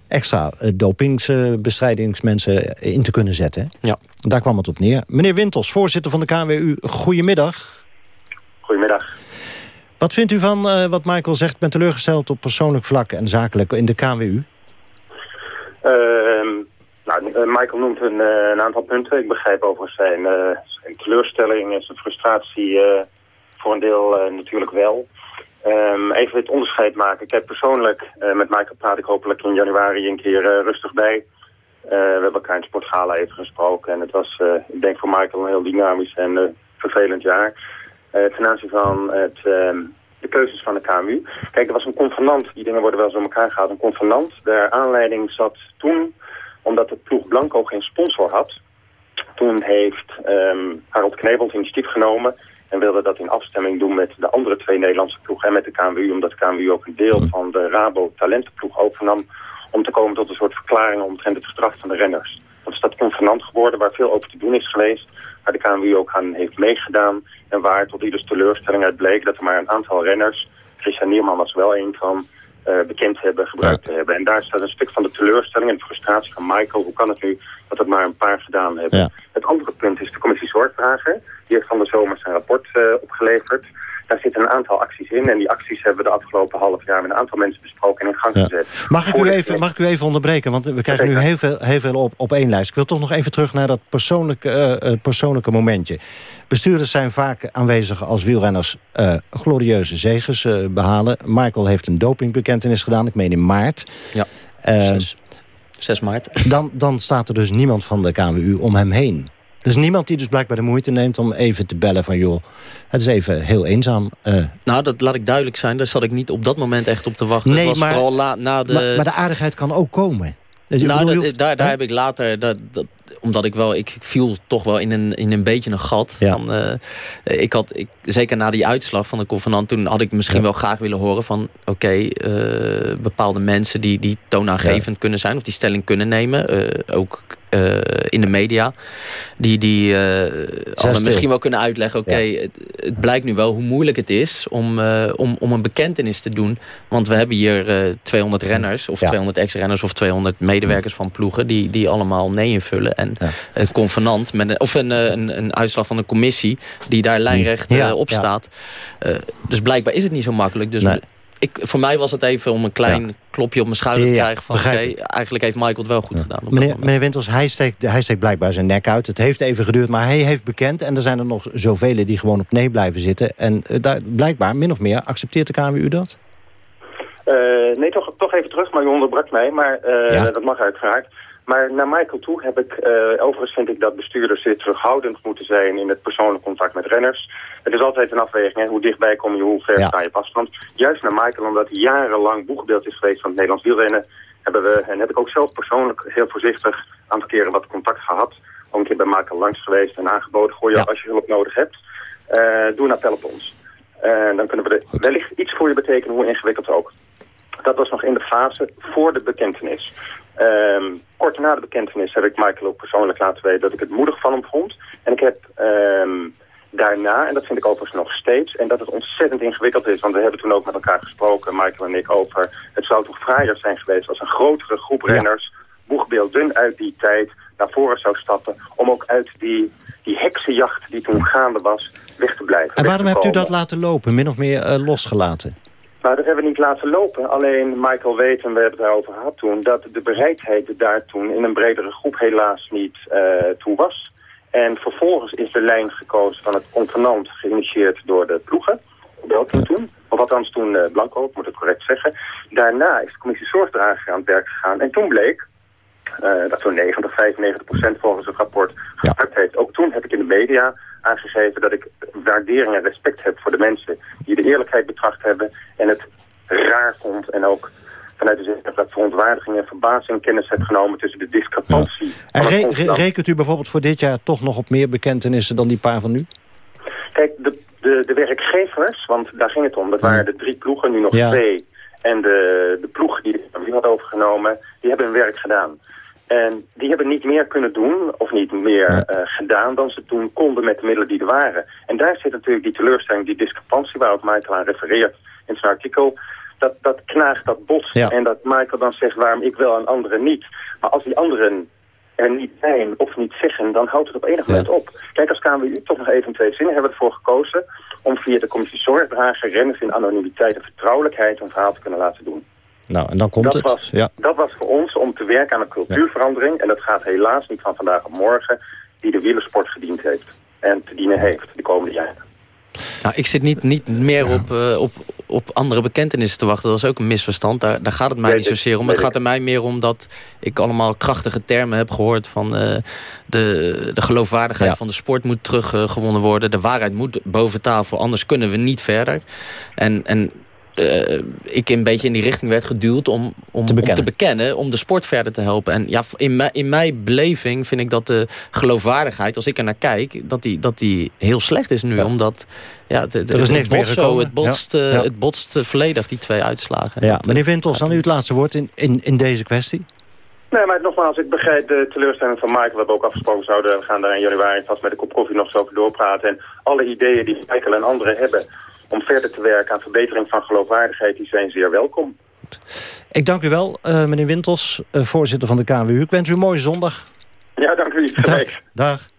extra dopingsbestrijdingsmensen in te kunnen zetten. Ja. Daar kwam het op neer. Meneer Wintels, voorzitter van de KNWU, goedemiddag. Goedemiddag. Wat vindt u van wat Michael zegt? Ik ben teleurgesteld op persoonlijk vlak en zakelijk in de KNWU? Ehm, nou, Michael noemt een, een, aantal punten. Ik begrijp over zijn, uh, zijn teleurstelling en zijn frustratie voor een deel natuurlijk wel. Um, even het onderscheid maken. Kijk, persoonlijk, met Michael praat ik hopelijk in januari een keer rustig bij. we hebben elkaar in Sportgala even gesproken. En het was, ik denk voor Michael, een heel dynamisch en vervelend jaar. ten aanzien van het, um, de keuzes van de KMU. Kijk, er was een convenant. Die dingen worden wel zo elkaar gehaald. Een convenant. De aanleiding zat toen omdat de ploeg Blanco geen sponsor had. Toen heeft um, Harold Knebels initiatief genomen en wilde dat in afstemming doen met de andere twee Nederlandse ploegen en met de KNWU, omdat de KNWU ook een deel van de Rabo talentenploeg overnam, om te komen tot een soort verklaring omtrent het gedrag van de renners. Dat is dat convenant geworden waar veel over te doen is geweest, waar de KNWU ook aan heeft meegedaan en waar tot ieders teleurstelling uit bleek dat er maar een aantal renners, Christian Nierman was wel een van, bekend hebben, gebruikt ja. hebben. En daar staat een stuk van de teleurstelling en de frustratie van Michael. Hoe kan het nu dat het maar een paar gedaan hebben? Ja. Het andere punt is de commissie Zorgdrager. Die heeft van de zomer zijn rapport uh, opgeleverd. Daar zitten een aantal acties in. En die acties hebben we de afgelopen half jaar met een aantal mensen besproken en in gang ja. gezet. Mag ik, u even, mag ik u even onderbreken? Want we krijgen nu heel veel, heel veel op, op één lijst. Ik wil toch nog even terug naar dat persoonlijke, uh, persoonlijke momentje. Bestuurders zijn vaak aanwezig als wielrenners uh, glorieuze zegens uh, behalen. Michael heeft een dopingbekentenis gedaan, ik meen in maart. Ja, uh, 6, 6 maart. Dan, dan staat er dus niemand van de KMU om hem heen. Er is niemand die dus blijkbaar de moeite neemt om even te bellen van... joh, het is even heel eenzaam. Uh, nou, dat laat ik duidelijk zijn. Daar zat ik niet op dat moment echt op te wachten. Nee, het was maar, vooral la, na de... Maar, maar, de aardigheid kan ook komen. Dus nou, bedoel, dat, daar, daar heb ik later... Dat, dat, omdat ik wel, ik viel toch wel in een, in een beetje een gat. Ja. Van, uh, ik had, ik, zeker na die uitslag van de convenant, toen had ik misschien wel graag willen horen van, oké, okay, uh, bepaalde mensen die, die toonaangevend ja. kunnen zijn of die stelling kunnen nemen. Uh, ook uh, in de media. Die, die uh, misschien wel kunnen uitleggen... oké, okay, ja. het, het, blijkt nu wel hoe moeilijk het is om, uh, om, om een bekentenis te doen. Want we hebben hier 200 renners... of ja. 200 ex-renners of 200 medewerkers van ploegen... die, die allemaal nee invullen. En ja. een convenant, met een, of een, een, een uitslag van een commissie... die daar lijnrecht op staat. dus blijkbaar is het niet zo makkelijk. Dus nee ik, voor mij was het even om een klein ja. klopje op mijn schouder te krijgen. Van, okay, eigenlijk heeft Michael het wel goed gedaan. Meneer, meneer Wintels, hij steekt, hij steekt blijkbaar zijn nek uit. Het heeft even geduurd, maar hij heeft bekend. En er zijn er nog zoveel die gewoon op nee blijven zitten. En uh, daar, blijkbaar, min of meer, accepteert de KMU dat? Uh, nee, toch, toch even terug, maar je onderbrak mij. Maar uh, ja. dat mag uiteraard. Maar naar Michael toe heb ik, uh, overigens vind ik dat bestuurders zeer terughoudend moeten zijn in het persoonlijk contact met renners. Het is altijd een afweging, hè? hoe dichtbij kom je, hoe ver ja. sta je op afstand. Juist naar Michael, omdat hij jarenlang boegbeeld is geweest van het Nederlands wielrennen, hebben we, en heb ik ook zelf persoonlijk heel voorzichtig aantal keren wat contact gehad. Ook een keer bij Michael langs geweest en aangeboden, gooi je ja. als je hulp nodig hebt, uh, doe een appel op ons. En uh, dan kunnen we er wellicht iets voor je betekenen, hoe ingewikkeld ook. Dat was nog in de fase voor de bekentenis. Um, kort na de bekentenis heb ik Michael ook persoonlijk laten weten dat ik het moedig van hem vond. En ik heb um, daarna, en dat vind ik overigens nog steeds, en dat het ontzettend ingewikkeld is, want we hebben toen ook met elkaar gesproken, Michael en ik, over het zou toch fraaier zijn geweest als een grotere groep renners, ja. boegbeeld dun uit die tijd, naar voren zou stappen, om ook uit die, die heksenjacht die toen gaande was, weg te blijven. En waarom hebt u dat laten lopen, min of meer uh, losgelaten? Nou, dat hebben we niet laten lopen. Alleen Michael weet, en we hebben het daarover gehad toen... dat de bereidheid daar toen in een bredere groep helaas niet uh, toe was. En vervolgens is de lijn gekozen van het convenant geïnitieerd door de ploegen. België toen. Of althans toen uh, Blanco, ik moet het correct zeggen. Daarna is de commissie zorgdrager aan het werk gegaan. En toen bleek uh, dat zo'n 90, 95 procent volgens het rapport gebruikt heeft. Ook toen heb ik in de media aangegeven dat ik waardering en respect heb voor de mensen die de eerlijkheid betracht hebben en het raar vond en ook vanuit de zin dat verontwaardiging en verbazing kennis heb genomen tussen de discrepantie. Ja. En re re rekent u bijvoorbeeld voor dit jaar toch nog op meer bekentenissen dan die paar van nu? Kijk, de, de, de werkgevers, want daar ging het om, dat waren de drie ploegen, nu nog ja. twee. En de, de ploeg die de had overgenomen, die hebben hun werk gedaan. En die hebben niet meer kunnen doen, of niet meer ja. uh, gedaan, dan ze toen konden met de middelen die er waren. En daar zit natuurlijk die teleurstelling, die discrepantie waar ook Michael aan refereert in zijn artikel. Dat, dat knaagt, dat botst. Ja. En dat Michael dan zegt waarom ik wel en anderen niet. Maar als die anderen er niet zijn of niet zeggen, dan houdt het op enig moment ja. op. Kijk, als KMU toch nog even twee zinnen hebben we ervoor gekozen om via de commissie zorgdrager renners in anonimiteit en vertrouwelijkheid een verhaal te kunnen laten doen. Nou, en dan komt dat het. Was, ja. Dat was voor ons om te werken aan een cultuurverandering. Ja. En dat gaat helaas niet van vandaag op morgen. Die de wielersport gediend heeft. En te dienen heeft de komende jaren. Nou, ik zit niet, niet meer ja. op, uh, op, op andere bekentenissen te wachten. Dat is ook een misverstand. Daar, daar gaat het mij nee, niet zozeer om. Het gaat er mij meer om dat ik allemaal krachtige termen heb gehoord... van uh, de, de geloofwaardigheid ja. van de sport moet teruggewonnen uh, worden. De waarheid moet boven tafel, anders kunnen we niet verder. En... en uh, ik een beetje in die richting werd geduwd om, om, te, bekennen. om te bekennen, om de sport verder te helpen. En ja, in, mijn, in mijn beleving vind ik dat de geloofwaardigheid, als ik er naar kijk, dat die, dat die heel slecht is nu. Ja. Omdat ja, de, de, er is niks het, botst zo, het, botst, ja. het botst volledig, die twee uitslagen. Ja, meneer Wintels, dan u het laatste woord in, in, in deze kwestie. Nee, maar nogmaals, ik begrijp de teleurstelling van Michael. We hebben ook afgesproken zouden. We gaan daar in januari vast met de kop koffie nog eens over doorpraten. En alle ideeën die Michael en anderen hebben om verder te werken aan verbetering van geloofwaardigheid, die zijn zeer welkom. Ik dank u wel, uh, meneer Wintels, uh, voorzitter van de KNWU. Ik wens u een mooie zondag. Ja, dank u. Dag. Dag.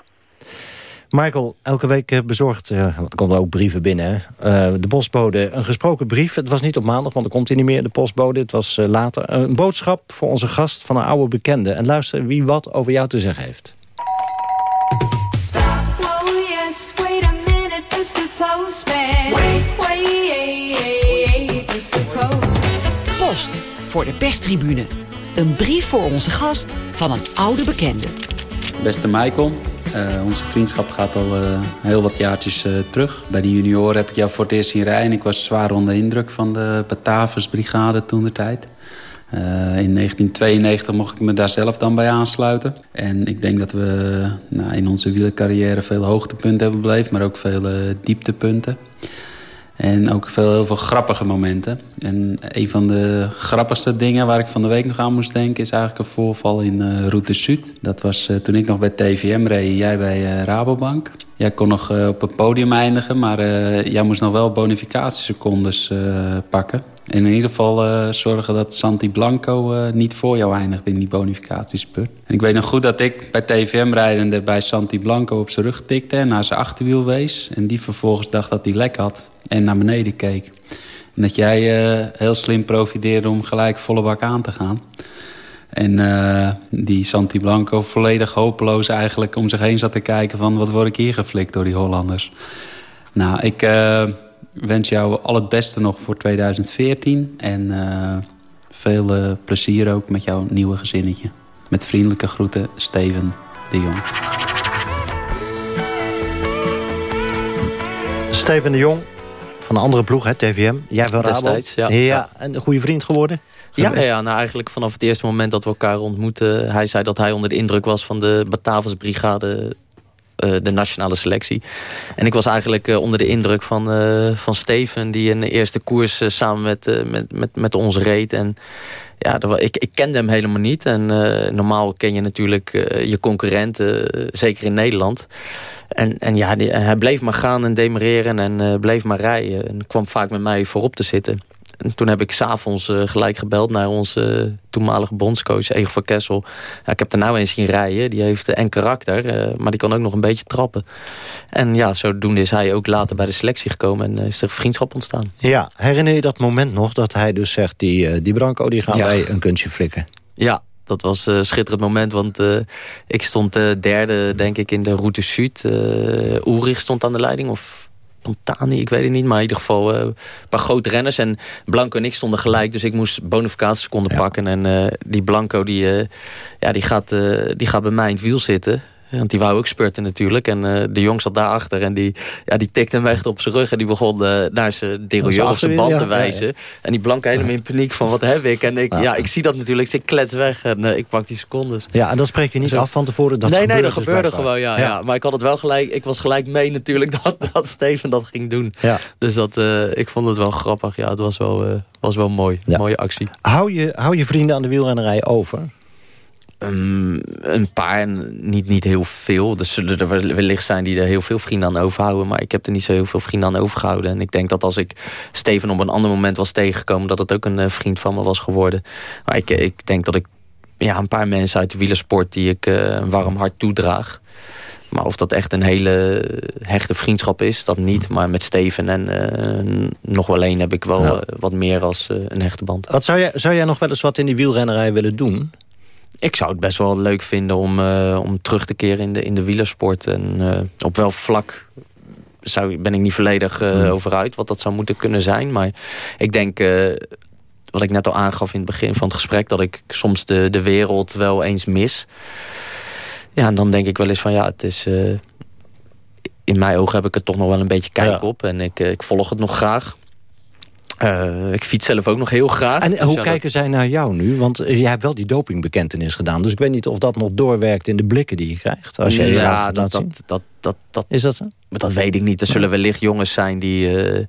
Michael, elke week uh, bezorgt, uh, want er komen ook brieven binnen, de postbode een gesproken brief. Het was niet op maandag, want er komt hij niet meer, de postbode. Het was later. Een boodschap voor onze gast van een oude bekende. En luister wie wat over jou te zeggen heeft. Wait, wait. Post voor de perstribune. Een brief voor onze gast van een oude bekende. Beste Michael, Uh, onze vriendschap gaat al uh, heel wat jaartjes uh, terug. Bij de junioren heb ik jou voor het eerst zien rijden. Ik was zwaar onder indruk van de Batavus-brigade toen de tijd. In 1992 mocht ik me daar zelf dan bij aansluiten. En ik denk dat we nou, in onze wielercarrière veel hoogtepunten hebben beleefd... maar ook veel dieptepunten. En ook veel, heel veel grappige momenten. En een van de grappigste dingen waar ik van de week nog aan moest denken... is eigenlijk een voorval in uh, Route Zuid. Dat was toen ik nog bij TVM reed jij bij Rabobank. Jij kon nog op het podium eindigen, maar jij moest nog wel bonificatiesecondes pakken. En in ieder geval zorgen dat Santi Blanco niet voor jou eindigde in die bonificatiespurt. En ik weet nog goed dat ik bij TVM rijdende bij Santi Blanco op zijn rug tikte... en naar zijn achterwiel wees. En die vervolgens dacht dat hij lek had en naar beneden keek. En dat jij uh, heel slim profiteerde om gelijk volle bak aan te gaan. En die Santi Blanco volledig hopeloos eigenlijk om zich heen zat te kijken van... wat word ik hier geflikt door die Hollanders. Nou, ik wens jou al het beste nog voor 2014. En veel plezier ook met jouw nieuwe gezinnetje. Met vriendelijke groeten, Steven de Jong. Steven de Jong, van een andere ploeg, hè, TVM. Jij wel Destijds, ja. ja. En een goede vriend geworden? Ja, ja, nou eigenlijk vanaf het eerste moment dat we elkaar ontmoetten... hij zei dat hij onder de indruk was van de Batavus-brigade... de nationale selectie. En ik was eigenlijk uh, onder de indruk van, uh, van Steven... die een eerste koers samen met, met, met, met ons reed. En ja, ik, ik kende hem helemaal niet. En normaal ken je natuurlijk je concurrenten, zeker in Nederland... En, en ja, hij bleef maar gaan en demereren en bleef maar rijden. En kwam vaak met mij voorop te zitten. En toen heb ik s'avonds uh, gelijk gebeld naar onze toenmalige bondscoach Egel van Kessel. Ja, ik heb er nou eens zien rijden. Die heeft en karakter, uh, maar die kan ook nog een beetje trappen. En ja, zodoende is hij ook later bij de selectie gekomen en is er vriendschap ontstaan. Ja, herinner je dat moment nog dat hij dus zegt... die, die Branco die gaan wij een kunstje flikken? Ja, dat was een schitterend moment, want uh, ik stond uh, derde, denk ik, in de Route Zuid. Uh, Ulrich stond aan de leiding, of Pontani, ik weet het niet. Maar in ieder geval een paar grote renners. En Blanco en ik stonden gelijk, dus ik moest bonificatieseconden ja. pakken. En die Blanco, die, ja, die, gaat, die gaat bij mij in het wiel zitten. Want die wou ook spurten natuurlijk. En uh, de jong zat daarachter. En die, ja, die tikte hem echt op zijn rug. En die begon uh, naar zijn derailleur of zijn band te wijzen. Ja, ja. En die blanke helemaal in paniek van wat heb ik. En ik, ja. ik zie dat natuurlijk. Ik klets weg. En uh, ik pak die secondes. Ja, en dat spreek je niet Zo. af van tevoren? Dat nee, nee, dat dus gebeurde gewoon. Ja, ja. Maar ik had het wel gelijk. Ik was gelijk mee natuurlijk dat, dat Steven dat ging doen. Ja. Dus dat, ik vond het wel grappig. Ja, het was wel, was wel mooi. Mooie actie. Hou je, hou je vrienden aan de wielrennerij over? Um, een paar, niet, niet heel veel. Er zullen er wellicht zijn die er heel veel vrienden aan overhouden. Maar ik heb er niet zo heel veel vrienden aan overgehouden. En ik denk dat als ik Steven op een ander moment was tegengekomen... dat het ook een uh, vriend van me was geworden. Maar ik, ik denk dat ik ja, een paar mensen uit de wielersport... die ik uh, een warm hart toedraag. Maar of dat echt een hele hechte vriendschap is, dat niet. Maar met Steven en uh, nog wel één heb ik wel ja. wat meer als een hechte band. Wat zou, jij, zou jij nog wel eens wat in die wielrennerij willen doen? Ik zou het best wel leuk vinden om, uh, om terug te keren in de, in de wielersport. En uh, op welk vlak zou, ben ik niet volledig uh, mm. over uit wat dat zou moeten kunnen zijn. Maar ik denk, wat ik net al aangaf in het begin van het gesprek... dat ik soms de, de wereld wel eens mis. Ja, en dan denk ik wel eens van ja, het is... in mijn ogen heb ik er toch nog wel een beetje kijk ja. op. En ik, ik volg het nog graag. Uh, ik fiets zelf ook nog heel graag. En dus hoe ja, kijken dat... zij naar jou nu? Want jij hebt wel die dopingbekentenis gedaan. Dus ik weet niet of dat nog doorwerkt in de blikken die je krijgt. Als ja, je dat, dat, dat, dat, dat, Is dat zo? Maar dat weet ik niet. Er zullen wellicht jongens zijn die, uh,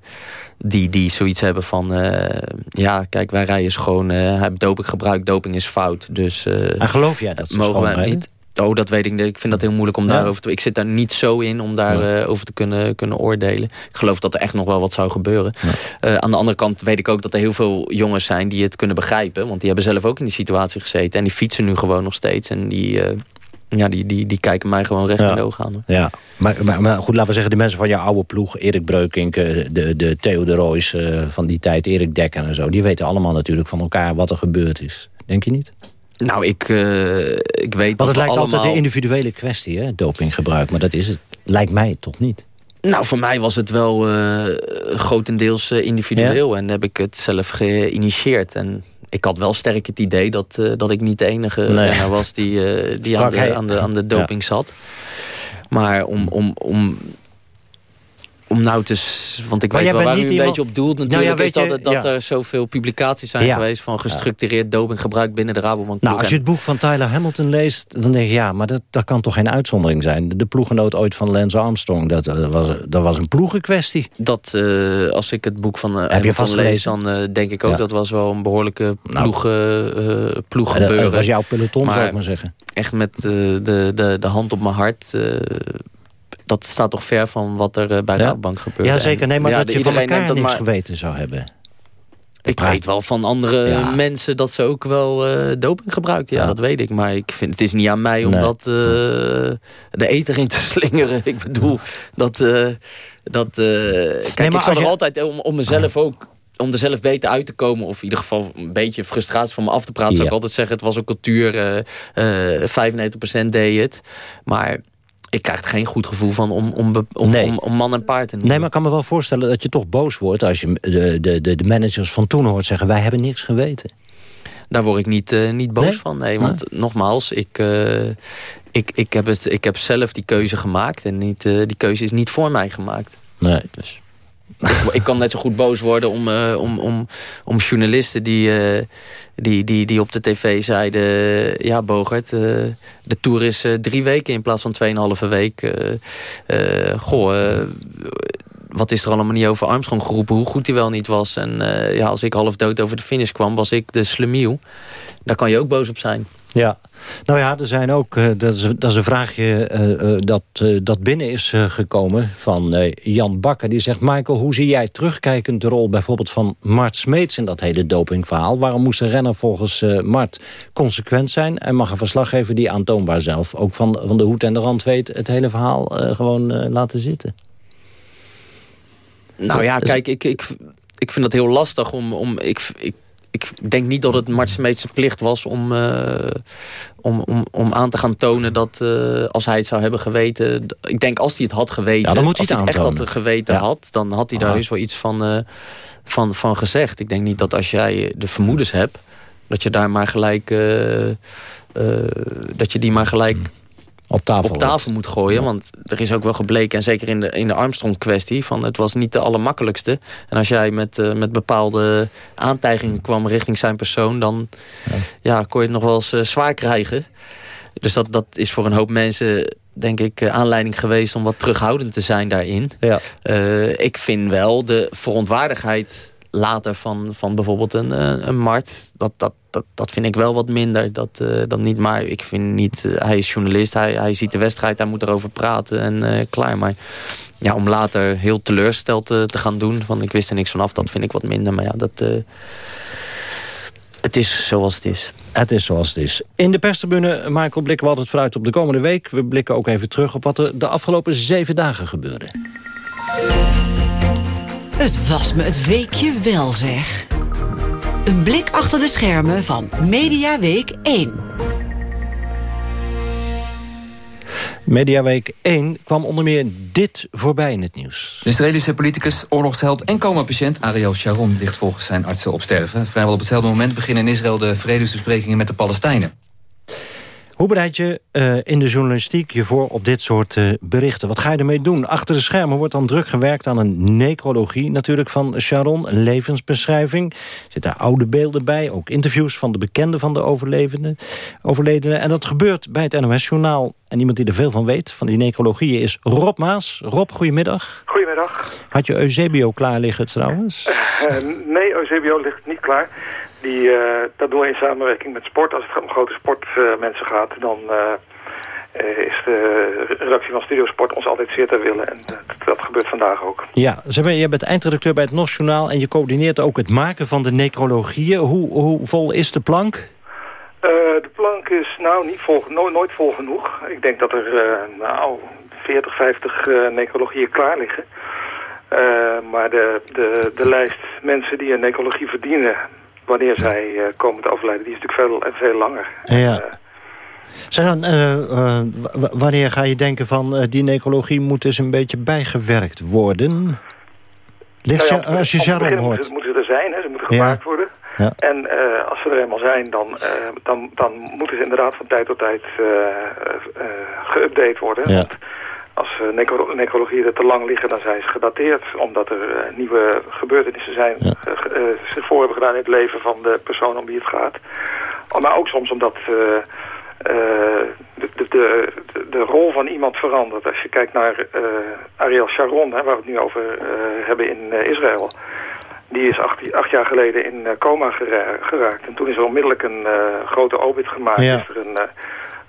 die, die zoiets hebben van... Uh, ja, kijk, wij rijden schoon. hebben doping gebruikt, doping is fout. Dus, en geloof jij dat ze mogen wij niet? Oh, dat weet ik niet. Ik vind dat heel moeilijk om ja. daarover te... Ik zit daar niet zo in om daarover ja. uh, over te kunnen, kunnen oordelen. Ik geloof dat er echt nog wel wat zou gebeuren. Ja. Uh, aan de andere kant weet ik ook dat er heel veel jongens zijn die het kunnen begrijpen. Want die hebben zelf ook in die situatie gezeten. En die fietsen nu gewoon nog steeds. En die, uh, ja, die, die, die kijken mij gewoon recht in de ogen aan. Ja, maar, maar, maar, goed, laten we zeggen... de mensen van jouw oude ploeg, Erik Breukink... de, de Theo de Roys van die tijd, Erik Dekker en zo... die weten allemaal natuurlijk van elkaar wat er gebeurd is. Denk je niet? Nou, ik, uh, ik weet Want het lijkt allemaal... altijd een individuele kwestie, hè, dopinggebruik. Maar dat is het, lijkt mij toch niet. Nou, voor mij was het wel uh, grotendeels uh, individueel. Ja? En heb ik het zelf geïnitieerd. En ik had wel sterk het idee dat, dat ik niet de enige nee. was... die, die aan, de, aan, de, aan de doping ja. zat. Maar om, om, om om nou te... Want ik weet wel waar u een iemand... beetje op doelt. Natuurlijk nou ja, is dat, dat er zoveel publicaties zijn geweest... van gestructureerd dopinggebruik binnen de Rabobank. Nou, als je het boek van Tyler Hamilton leest... dan denk je, ja, maar dat, dat kan toch geen uitzondering zijn. De ploegenoot ooit van Lance Armstrong, dat, dat, was, dat was een ploegenkwestie. Dat, uh, als ik het boek van uh, Heb je vast lees, dan uh, denk ik ook... dat was wel een behoorlijke ploeg, nou, ploeg gebeuren. Dat was jouw peloton, maar, zou ik maar zeggen. Echt met de, de, de hand op mijn hart dat staat toch ver van wat er eh, bij de bank gebeurt. Ja, zeker. Nee, maar dat je van elkaar niks maar... geweten zou hebben. Ik weet wel van andere mensen dat ze ook wel uh, doping gebruiken. Ja, dat weet ik. Maar ik vind, het is niet aan mij om dat uh, de eter in te slingeren. Ik bedoel, dat... Uh, dat kijk, nee, ik zal er altijd om, om mezelf ook om er zelf beter uit te komen... of in ieder geval een beetje frustratie van me af te praten... zou ik altijd zeggen, het was een cultuur, uh, 95% deed het. Maar ik krijg er geen goed gevoel van om, om, om, om, man en paard te noemen. Nee, maar ik kan me wel voorstellen dat je toch boos wordt... als je de, de, de, de managers van toen hoort zeggen... wij hebben niks geweten. Daar word ik niet, uh, niet boos van. Nee, want nogmaals, ik, uh, ik, ik, heb het, ik heb zelf die keuze gemaakt. En niet, uh, die keuze is niet voor mij gemaakt. Nee. Dus ik, kan net zo goed boos worden om, uh, om, om, om journalisten die, uh, die, die, die op de tv zeiden... ja, Bogert, uh, de Tour is drie weken in plaats van tweeënhalve week. goh, wat is er allemaal niet over Armstrong geroepen... hoe goed hij wel niet was. En ja, als ik half dood over de finish kwam, was ik de slemiel. Daar kan je ook boos op zijn. Ja, nou ja, er zijn ook, uh, dat, is, dat is een vraagje uh, dat, uh, dat binnen is gekomen van Jan Bakker. Die zegt, Michael, hoe zie jij terugkijkend de rol bijvoorbeeld van Mart Smeets in dat hele dopingverhaal? Waarom moest een renner volgens Mart consequent zijn? En mag een verslaggever die aantoonbaar zelf, ook van, van de hoed en de rand weet, het hele verhaal gewoon laten zitten? Nou ja, kijk, ik, ik, ik vind dat heel lastig om... om ik, ik ik denk niet dat het Mart Smeets plicht was om, uh, om, om, om aan te gaan tonen dat uh, als hij het zou hebben geweten... Ik denk als hij het had geweten, ja, dan moet hij als hij het echt had geweten had... dan had hij daar heus wel iets van, uh, van, van gezegd. Ik denk niet dat als jij de vermoedens hebt... dat je daar maar gelijk... dat je die maar gelijk op tafel, op tafel moet gooien. Want er is ook wel gebleken, en zeker in de, in de Armstrong-kwestie... van het was niet de allermakkelijkste. En als jij met, uh, met bepaalde aantijgingen kwam richting zijn persoon... dan ja. ja kon je het nog wel eens uh, zwaar krijgen. Dus dat, dat is voor een hoop mensen denk ik, uh, aanleiding geweest om wat terughoudend te zijn daarin. Ja. ik vind wel de verontwaardigheid later van, van bijvoorbeeld een, eh, een Mart. Dat, dat, dat, dat vind ik wel wat minder dat, uh, dan niet. Maar ik vind niet, uh, hij is journalist, hij, hij ziet de wedstrijd, hij moet erover praten en klaar. Maar ja, om later heel teleurgesteld te gaan doen, van ik wist er niks vanaf, dat vind ik wat minder. Maar ja, dat, het is zoals het is. Het is zoals het is. In de perstribune, Michael, blikken we altijd vooruit op de komende week. We blikken ook even terug op wat er de afgelopen zeven dagen gebeurde. Het was me het weekje wel, zeg. Een blik achter de schermen van Mediaweek 1. Mediaweek 1 kwam onder meer dit voorbij in het nieuws. De Israëlische politicus, oorlogsheld en coma-patiënt Ariel Sharon... ligt volgens zijn artsen op sterven. Vrijwel op hetzelfde moment beginnen in Israël de vredesbesprekingen met de Palestijnen. Hoe bereid je uh, in de journalistiek je voor op dit soort uh, berichten? Wat ga je ermee doen? Achter de schermen wordt dan druk gewerkt aan een necrologie natuurlijk van Sharon. Een levensbeschrijving. Er zitten oude beelden bij. Ook interviews van de bekenden van de overlevenden, overledenen. En dat gebeurt bij het NOS-journaal. En iemand die er veel van weet, van die necrologieën, is Rob Maas. Rob, goedemiddag. Goedemiddag. Had je Eusebio klaar liggen trouwens? Uh, nee, Eusebio ligt niet klaar. Die, uh, dat doen we in samenwerking met sport. Als het om grote sportmensen uh, gaat, dan uh, is de redactie van Studio Sport ons altijd zeer ter willen. En dat, gebeurt vandaag ook. Ja, je bent eindredacteur bij het NOS Journaal en je coördineert ook het maken van de necrologieën. Hoe, hoe vol is de plank? de plank is nou niet vol, nooit vol genoeg. Ik denk dat er nou 40, 50 necrologieën klaar liggen. maar de, de, de lijst mensen die een necrologie verdienen wanneer zij uh, komen te overlijden, die is natuurlijk veel, veel langer. Ja. Uh, zeg dan, uh, wanneer ga je denken van die necrologie moet eens een beetje bijgewerkt worden? Ligt nou ja, als je Sharon hoort. Moeten, moeten ze er zijn, hè? ze moeten gemaakt worden. Ja. En als ze er eenmaal zijn, dan, dan, dan moeten ze inderdaad van tijd tot tijd geüpdate worden. Ja. Want als uh, necro necrologieën er te lang liggen, dan zijn ze gedateerd. Omdat er nieuwe gebeurtenissen zijn, zich voor hebben gedaan in het leven van de persoon om wie het gaat. Maar ook soms omdat de, de, de, de, rol van iemand verandert. Als je kijkt naar Ariel Sharon, hè, waar we het nu over hebben in Israël... Die is acht, acht, jaar geleden in coma geraakt. En toen is er onmiddellijk een grote obit gemaakt. Is er een,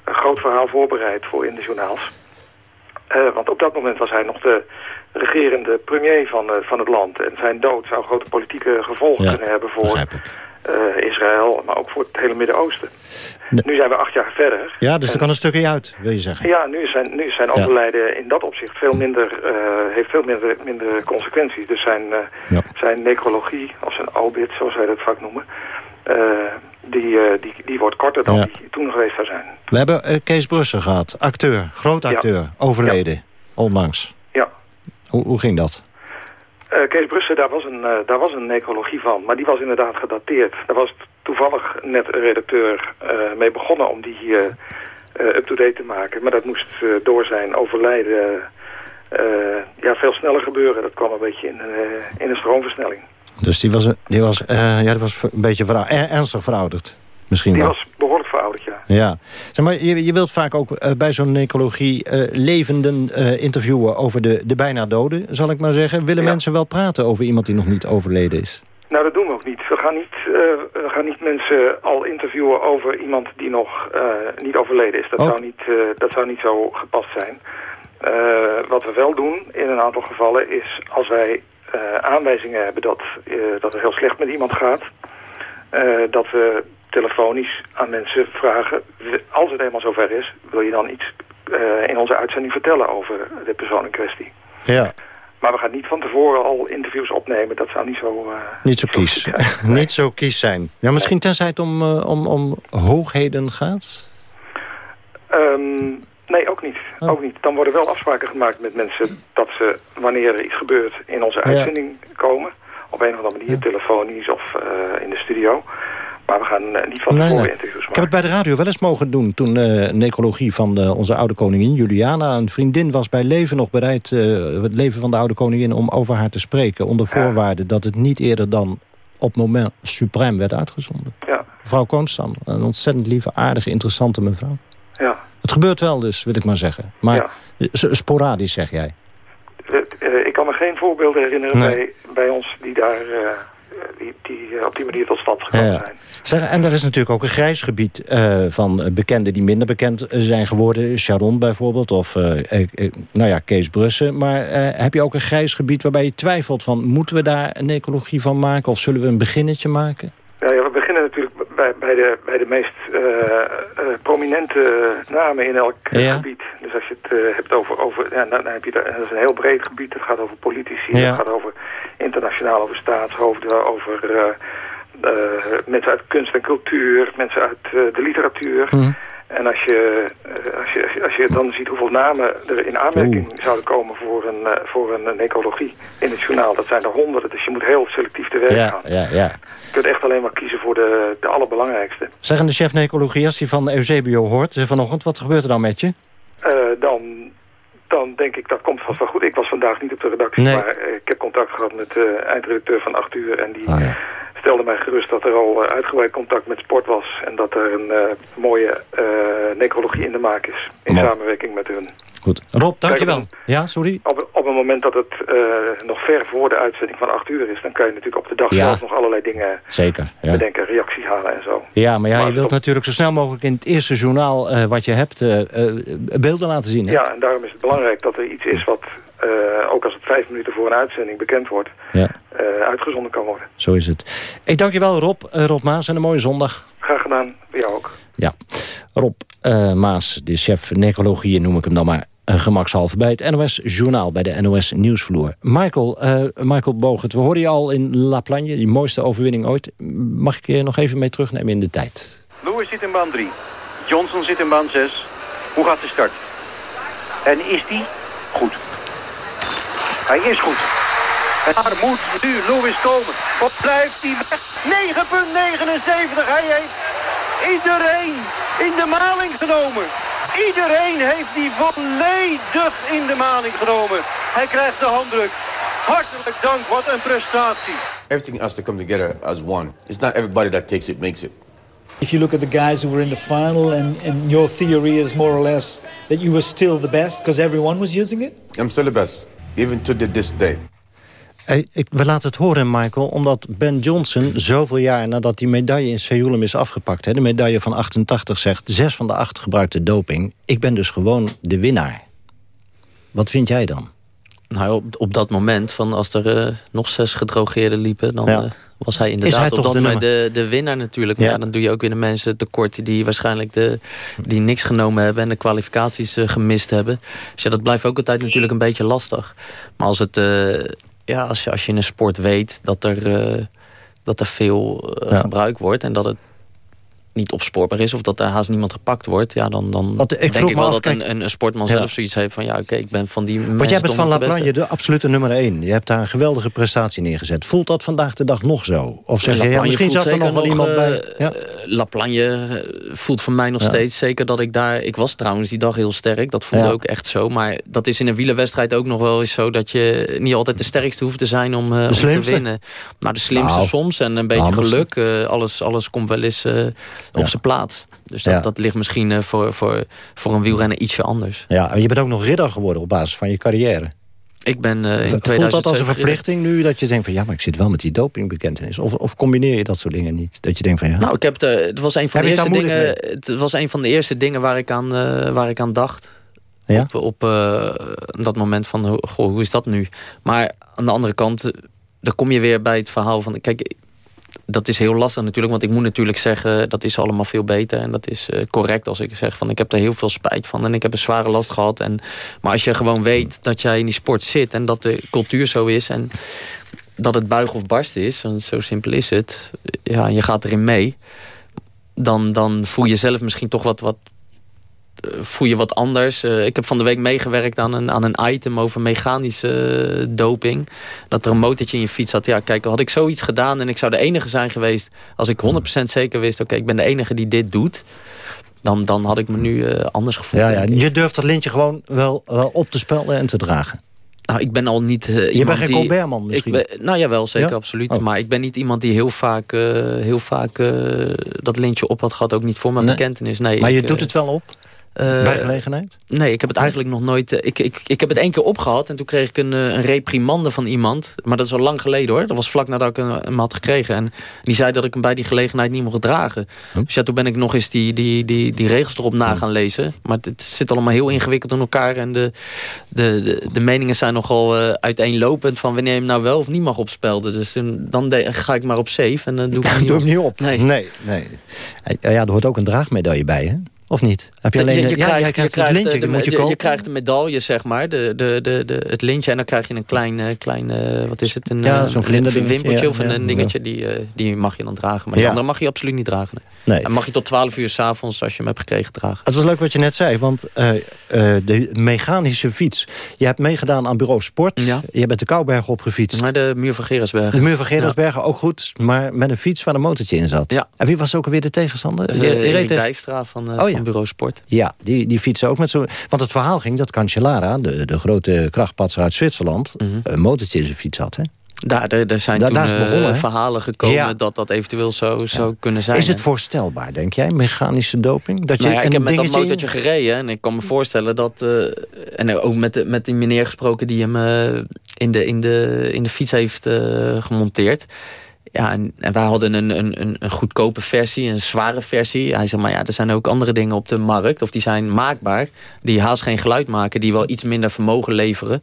een groot verhaal voorbereid voor in de journaals. Uh, want op dat moment was hij nog de regerende premier van, uh, van het land. En zijn dood zou grote politieke gevolgen kunnen hebben voor uh, Israël, maar ook voor het hele Midden-Oosten. Nu zijn we acht jaar verder. Ja, dus er kan een stukje uit, wil je zeggen? Ja, nu is zijn, nu is zijn ja. overlijden in dat opzicht veel minder, heeft veel minder, minder consequenties. Dus zijn, ja. zijn necrologie, of zijn obit, zoals wij dat vaak noemen die, uh, die, die wordt korter dan die toen geweest zou zijn. We hebben uh, Kees Brussen gehad, acteur, groot acteur, ja. overleden, onlangs. Ja. Hoe, hoe ging dat? Uh, Kees Brussen, daar was, een, daar was een necrologie van, maar die was inderdaad gedateerd. Daar was toevallig net een redacteur mee begonnen om die up-to-date te maken. Maar dat moest door zijn overlijden ja, veel sneller gebeuren. Dat kwam een beetje in, in een stroomversnelling. Dus die was, die was, uh, ja, die was een beetje vera ernstig verouderd. Misschien die wel. was behoorlijk verouderd, ja. Ja. Zeg maar, je, je wilt vaak ook uh, bij zo'n necrologie uh, levenden interviewen over de, de bijna doden, zal ik maar zeggen. Willen ja. mensen wel praten over iemand die nog niet overleden is? Nou, dat doen we ook niet. We gaan niet, we gaan niet mensen al interviewen over iemand die nog niet overleden is. Dat, Oh. zou, niet, dat zou niet zo gepast zijn. wat we wel doen in een aantal gevallen is als wij aanwijzingen hebben dat, uh, dat het heel slecht met iemand gaat. Uh, dat we telefonisch aan mensen vragen, als het eenmaal zover is, wil je dan iets in onze uitzending vertellen over de persoon in kwestie. Ja. Maar we gaan niet van tevoren al interviews opnemen, dat zou niet zo... niet zo kies. Nee. niet zo kies zijn. Ja, misschien nee. tenzij het om, om, om hoogheden gaat? Um, Nee, ook niet. Oh. ook niet. Dan worden wel afspraken gemaakt met mensen dat ze, wanneer er iets gebeurt, in onze uitzending ja. komen. Op een of andere manier, ja. telefonisch of uh, in de studio. Maar we gaan uh, niet van tevoren nee, nee. interviews maken. Ik heb het bij de radio wel eens mogen doen. Toen uh, necrologie van de, onze oude koningin, Juliana. Een vriendin was bij leven nog bereid, het leven van de oude koningin... om over haar te spreken. Onder voorwaarde dat het niet eerder dan op moment suprem werd uitgezonden. Ja. Mevrouw Koonstam, een ontzettend lieve, aardige, interessante mevrouw. Het gebeurt wel dus, wil ik maar zeggen. Maar ja. sporadisch, zeg jij. Uh, uh, ik kan me geen voorbeelden herinneren nee. bij, bij ons die daar uh, die, die op die manier tot stand gekomen ja. zijn. Zeg, en er is natuurlijk ook een grijs gebied van bekenden die minder bekend zijn geworden. Sharon bijvoorbeeld, of nou ja, Kees Brussen. Maar heb je ook een grijs gebied waarbij je twijfelt van... moeten we daar een ecologie van maken of zullen we een beginnetje maken? Ja we beginnen natuurlijk bij, bij, de, bij de meest uh, uh, prominente namen in elk ja. gebied. Dus als je het uh, hebt over... over ja, dan, dan heb je dat, dat is een heel breed gebied. Het gaat over politici, ja. het gaat over internationaal, over staatshoofden, over mensen uit kunst en cultuur, mensen uit de literatuur. Mm. En als je, als, je, als, je, als je dan ziet hoeveel namen er in aanmerking Oeh. zouden komen voor een, voor een ecologie in het journaal, dat zijn er honderden. Dus je moet heel selectief te werk ja, gaan. Ja, ja. Je kunt echt alleen maar kiezen voor de, de allerbelangrijkste. Zeggen de chef necrologie, als hij van Eusebio hoort vanochtend, wat gebeurt er dan met je? Uh, dan, dan denk ik, dat komt vast wel goed. Ik was vandaag niet op de redactie, nee. maar ik heb contact gehad met de eindredacteur van 8 uur. En die oh, ja. Stelde mij gerust dat er al uitgebreid contact met sport was. En dat er een uh, mooie uh, necrologie in de maak is. In samenwerking met hun. Goed. Rob, dankjewel. Ja, sorry? Op, op het moment dat het uh, nog ver voor de uitzending van 8 uur is... dan kan je natuurlijk op de dag ja. zelf nog allerlei dingen Zeker, ja. bedenken, reacties halen en zo. Ja, maar ja, maar je wilt op... natuurlijk zo snel mogelijk in het eerste journaal wat je hebt... Beelden laten zien. Hè? Ja, en daarom is het belangrijk dat er iets is wat... ook als het vijf minuten voor een uitzending bekend wordt... Ja. uitgezonden kan worden. Zo is het. Ik dank je wel, Rob. Rob Maas en een mooie zondag. Graag gedaan. Bij jou ook. Ja. Rob Maas, de chef necrologie noem ik hem dan maar uh, gemakshalve bij het NOS Journaal, bij de NOS Nieuwsvloer. Michael, uh, Michael Bogert, we hoorden je al in La Plagne, die mooiste overwinning ooit. Mag ik je nog even mee terugnemen in de tijd? Lewis zit in baan 3. Johnson zit in baan 6. Hoe gaat de start? En is die goed? Hij is goed. En daar moet nu Lewis komen. Wat blijft hij weg? 9,79. Hij heeft iedereen in de maling genomen. Iedereen heeft die volledig in de maling genomen. Hij krijgt de handdruk. Hartelijk dank, wat een prestatie. Everything has to come together as one. It's not everybody that takes it makes it. If you look at the guys who were in the final and, and your theory is more or less that you were still the best because everyone was using it? I'm still the best, even to this day. Ik, we laten het horen, Michael, omdat Ben Johnson... zoveel jaar nadat die medaille in Seoul is afgepakt... Hè, de medaille van 88 zegt... zes van de acht gebruikte doping. Ik ben dus gewoon de winnaar. Wat vind jij dan? Nou, op, op dat moment, van als er uh, nog zes gedrogeerden liepen... dan Ja. uh, was hij inderdaad hij op dat de moment de, de winnaar natuurlijk. Maar Ja. ja, dan doe je ook weer de mensen tekort die waarschijnlijk de, die niks genomen hebben... en de kwalificaties eh, gemist hebben. Dus ja, dat blijft ook altijd natuurlijk een beetje lastig. Maar als, het, eh, ja, als, je, als je in een sport weet dat er, eh, dat er veel eh, gebruik wordt... en dat het niet opspoorbaar is of dat er haast niemand gepakt wordt... ja, dan, dan Want ik denk ik wel af, dat kijk- een, een, sportman Ja. zelf zoiets heeft van... ja, oké, ik ben van die Want jij bent van toch niet de absolute nummer één. Je hebt daar een geweldige prestatie neergezet. Voelt dat vandaag de dag nog zo? Of zeg je, ja, misschien zat er nog wel iemand eh, bij... Ja. eh, Laplanje eh, voelt voor mij nog steeds zeker dat ik daar... Ik was trouwens die dag heel sterk, dat voelde ook echt zo. Maar dat is in een wielerwedstrijd ook nog wel eens zo... dat je niet altijd de sterkste hoeft te zijn om, eh, om te winnen. Nou, de slimste Nou, soms en een beetje handigste. geluk. eh, alles, alles komt wel eens eh, op zijn plaats. Dus dat, dat ligt misschien eh, voor, voor, voor een wielrenner ietsje anders. ja, en je bent ook nog ridder geworden op basis van je carrière. Ik ben eh, in Voelt 2007... dat als een verplichting nu dat je denkt van... ja, maar ik zit wel met die dopingbekentenis? Of, of combineer je dat soort dingen niet? Dat je denkt van ja... Nou, ik heb de, het was een van Heb de eerste dingen. Het was een van de eerste dingen waar ik aan, eh, waar ik aan dacht. Ja? Op, op dat moment van, goh, hoe is dat nu? Maar aan de andere kant, dan kom je weer bij het verhaal van... Kijk, dat is heel lastig natuurlijk, want ik moet natuurlijk zeggen... dat is allemaal veel beter en dat is eh, correct als ik zeg... van ik heb er heel veel spijt van en ik heb een zware last gehad. En, maar als je gewoon weet dat jij in die sport zit en dat de cultuur zo is... en dat het buig of barst is, want zo simpel is het... ja, je gaat erin mee... dan, dan voel je zelf misschien toch wat... wat voel je wat anders. Eh, ik heb van de week meegewerkt aan een, aan een item over mechanische eh, doping. Dat er een motortje in je fiets had. Ja, kijk, had ik zoiets gedaan en ik zou de enige zijn geweest... als ik 100% zeker wist, oké, ik ben de enige die dit doet... dan, dan had ik me nu eh, anders gevoeld. Ja, ja, je durft dat lintje gewoon wel, wel op te spelden en te dragen. Nou, ik ben al niet Je bent geen. Colbertman misschien? Ik ben, nou jawel, zeker, Ja? absoluut. Oh. Maar ik ben niet iemand die heel vaak, heel vaak dat lintje op had gehad. Ook niet voor mijn Nee. bekentenis. Nee, maar je doet het wel op? Eh, bij gelegenheid? Nee, ik heb het eigenlijk nog nooit... eh, Ik, ik, ik heb het één keer opgehad en toen kreeg ik een, eh, een reprimande van iemand. Maar dat is al lang geleden hoor. Dat was vlak nadat ik hem, had gekregen. En die zei dat ik hem bij die gelegenheid niet mocht dragen. Dus ja, toen ben ik nog eens die, die, die, die regels erop na gaan lezen. Maar het, zit allemaal heel ingewikkeld in elkaar. En de, de, de, de meningen zijn nogal uiteenlopend van wanneer je hem nou wel of niet mag opspelden. Dus dan, dan de- ga ik maar op safe en dan doe ik hem niet Doe op. hem niet op. Nee. nee. nee. Ja, er hoort ook een draagmedaille bij, hè? Of niet? Heb je alleen... je, je ja, krijgt, jij je krijgt krijgt, het lintje, de, moet je je, kopen. je krijgt een medaille, zeg maar. De, de, de, de, het lintje. En dan krijg je een klein, eh, klein eh, wat is het? Een, Ja, eh, zo'n ja, of een, ja, dingetje. Die, eh, die mag je dan dragen. Maar Ja. de andere mag je absoluut niet dragen. Nee. Nee. En mag je tot 12 uur s'avonds, als je hem hebt gekregen, dragen. Het was leuk wat je net zei, want eh, eh, de mechanische fiets. Je hebt meegedaan aan bureau Sport. Je bent de Kouberg opgefietst. Maar de muur van Gerasbergen. De muur van Gerardsbergen, ook goed. Maar met een fiets waar een motortje in zat. Ja. En wie was ook alweer de tegenstander? Reed Erik Dijkstra van, eh, Oh, ja. van Bureau Sport. Ja, die, die fietsen ook met zo'n... Want het verhaal ging dat Cancellara, de, de grote krachtpatser uit Zwitserland... Mhm. een motortje in zijn fiets had, hè? Daar, daar, daar zijn toen daar is eh, begonnen, verhalen gekomen Ja. dat dat eventueel zo zou kunnen zijn. Is het voorstelbaar, denk jij, mechanische doping? Dat je Nou ja, ik een heb met dat in- motortje gereden en ik kan me voorstellen dat... eh, en ook met, met die meneer gesproken die hem eh, in, de, in, de, in de fiets heeft gemonteerd. Ja, en, en wij hadden een, een, een, een goedkope versie, een zware versie. Hij zei, maar ja, er zijn ook andere dingen op de markt, of die zijn maakbaar, die haast geen geluid maken, die wel iets minder vermogen leveren.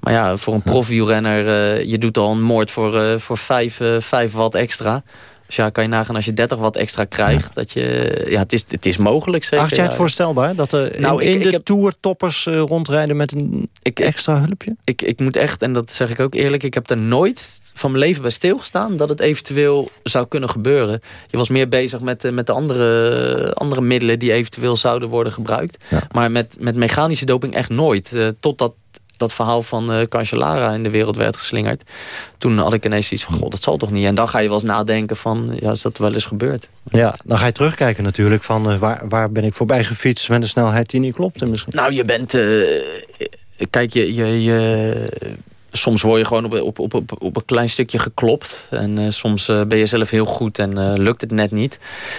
Maar ja, voor een profwielrenner, eh je doet al een moord voor, eh voor 5 vijf watt extra. Dus ja, kan je nagaan als je 30 watt extra krijgt, dat je, ja, het is, het is mogelijk zeker. Acht jij het ja. voorstelbaar? Dat er Nou, in, ik- in ik de heb- Tour toppers eh, rondrijden met een extra hulpje? ik, ik moet echt, en dat zeg ik ook eerlijk... ik heb er nooit van mijn leven bij stilgestaan... dat het eventueel zou kunnen gebeuren. Je was meer bezig met, eh, met de andere, andere middelen... die eventueel zouden worden gebruikt. Maar met, met mechanische doping echt nooit. Eh, totdat dat verhaal van uh, Cancellara in de wereld werd geslingerd... toen had ik ineens iets van, god, dat zal toch niet? En dan ga je wel eens nadenken van, ja, is dat wel eens gebeurd? Ja, dan ga je terugkijken natuurlijk van... Uh, waar, waar ben ik voorbij gefietst met een snelheid die niet klopt? Misschien. Nou, je bent... kijk, je, je, je soms word je gewoon op, op, op, op, op een klein stukje geklopt. En uh, soms uh, ben je zelf heel goed en uh, lukt het net niet.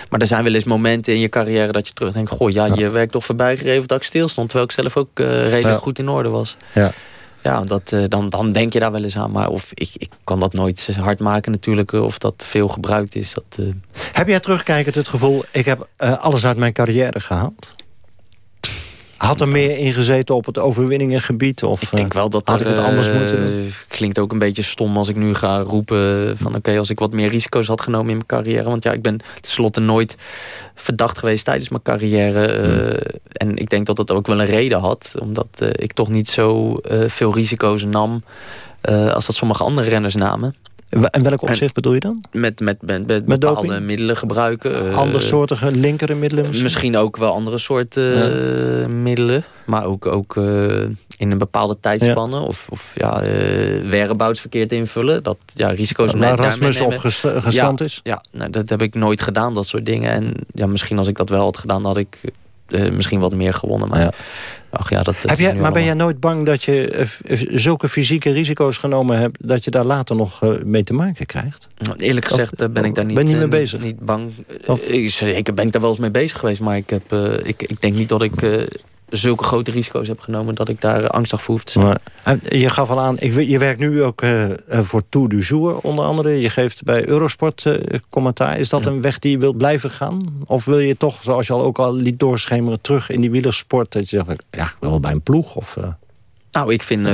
Maar er zijn wel eens momenten in je carrière dat je terugdenkt... goh, ja, je werkt toch voorbij gegeven dat ik stilstond... terwijl ik zelf ook redelijk ja. goed in orde was. Ja. Ja, dat, dan, dan denk je daar wel eens aan. Maar of, ik, ik kan dat nooit hard maken natuurlijk. Of dat veel gebruikt is. Dat, Heb jij terugkijkend het gevoel... ik heb alles uit mijn carrière gehaald? Had er meer ingezeten op het overwinningengebied? Of ik denk wel dat had ik het anders moeten doen? Klinkt ook een beetje stom als ik nu ga roepen... van oké, als ik wat meer risico's had genomen in mijn carrière. Want ja, ik ben tenslotte nooit verdacht geweest tijdens mijn carrière. Uh, en ik denk dat dat ook wel een reden had. Omdat ik toch niet zo veel risico's nam... als dat sommige andere renners namen. En welk opzicht bedoel je dan? Met, met, met, met bepaalde doping? middelen gebruiken. Andere soortige linkere middelen misschien? Misschien ook wel andere soorten ja. middelen. Maar ook, ook uh, in een bepaalde tijdspanne. Ja. Of, of ja, whereabouts verkeerd invullen. Dat ja, risico's... Waar Rasmus op gestand ja, is? Ja, nou, dat heb ik nooit gedaan, dat soort dingen. En ja, misschien als ik dat wel had gedaan, had ik uh, misschien wat meer gewonnen. Maar, ja. Ach, ja, dat, Heb jij, maar ben jij nooit bang dat je uh, zulke fysieke risico's genomen hebt... dat je daar later nog uh, mee te maken krijgt? Eerlijk gezegd of, ben ik daar niet, ben niet mee bezig. niet bang. Of? Ik, ben ik daar wel eens mee bezig geweest. Maar ik, heb, ik, ik denk niet dat ik zulke grote risico's heb genomen... dat ik daar angstig voor hoef te zijn. Maar, je gaf al aan, ik, je werkt nu ook uh, voor Tour du Jour onder andere. Je geeft bij Eurosport uh, commentaar. Is dat ja. een weg die je wilt blijven gaan? Of wil je toch, zoals je al ook al liet doorschemeren... terug in die wielersport? Dat je zegt, ja, wel bij een ploeg? Of, uh... Nou, ik vind...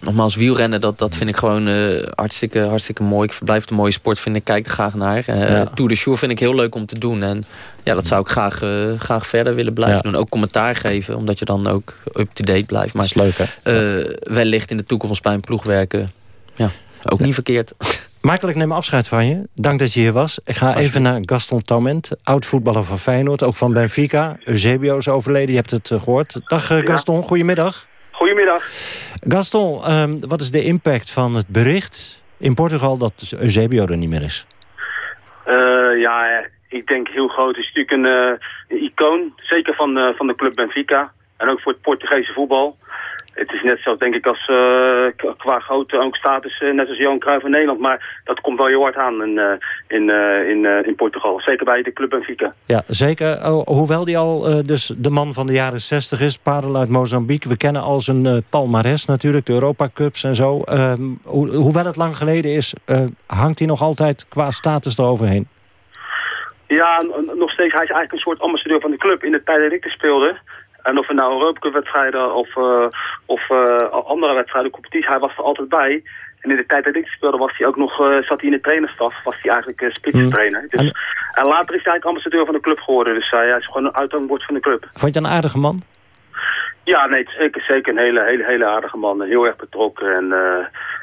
Ja nogmaals, wielrennen, dat, dat vind ik gewoon uh, hartstikke, hartstikke mooi. Ik blijf het een mooie sport vinden. Ik kijk er graag naar. Uh, ja. Tour de Jour vind ik heel leuk om te doen. En ja, dat zou ik graag, uh, graag verder willen blijven ja. doen. Ook commentaar geven, omdat je dan ook up-to-date blijft. Maar, dat is leuk, hè? wellicht in de toekomst bij een ploeg werken. Ja, ook niet verkeerd. Ik neem afscheid van je. Dank dat je hier was. Ik ga even naar Gaston Taument, oud-voetballer van Feyenoord. Ook van Benfica. Eusebio is overleden, je hebt het gehoord. Dag Gaston, goedemiddag. Goedemiddag. Gaston, um, wat is de impact van het bericht in Portugal dat Eusebio er niet meer is? Uh, ja, ik denk heel groot. Het is natuurlijk een, uh, een icoon, zeker van, uh, van de club Benfica. En ook voor het Portugese voetbal. Het is net zo, denk ik, als uh, qua grote ook status, uh, net als Johan Cruijff in Nederland. Maar dat komt wel heel hard aan in, uh, in, in, in Portugal. Zeker bij de club Benfica. Ja, zeker. Oh, hoewel die al dus de man van de jaren 60 is, parel uit Mozambique. We kennen al zijn palmares natuurlijk, de Europa Cups en zo. Ehm, ho hoewel het lang geleden is, hangt hij nog altijd qua status eroverheen? Ja, nog steeds. Hij is eigenlijk een soort ambassadeur van de club. In de tijd dat ik er speelde, en of het nou Europa-wedstrijden of, uh, of uh, andere wedstrijden, competitie, hij was er altijd bij. En in de tijd dat ik speelde was hij ook nog, uh, zat hij in de trainerstaf, was hij eigenlijk uh, spitstrainer. Dus, en, en, later is hij eigenlijk ambassadeur van de club geworden, dus hij is gewoon een uithangbord van de club. Vond je een aardige man? Ja, nee, zeker, zeker een hele, hele, hele aardige man. Heel erg betrokken en...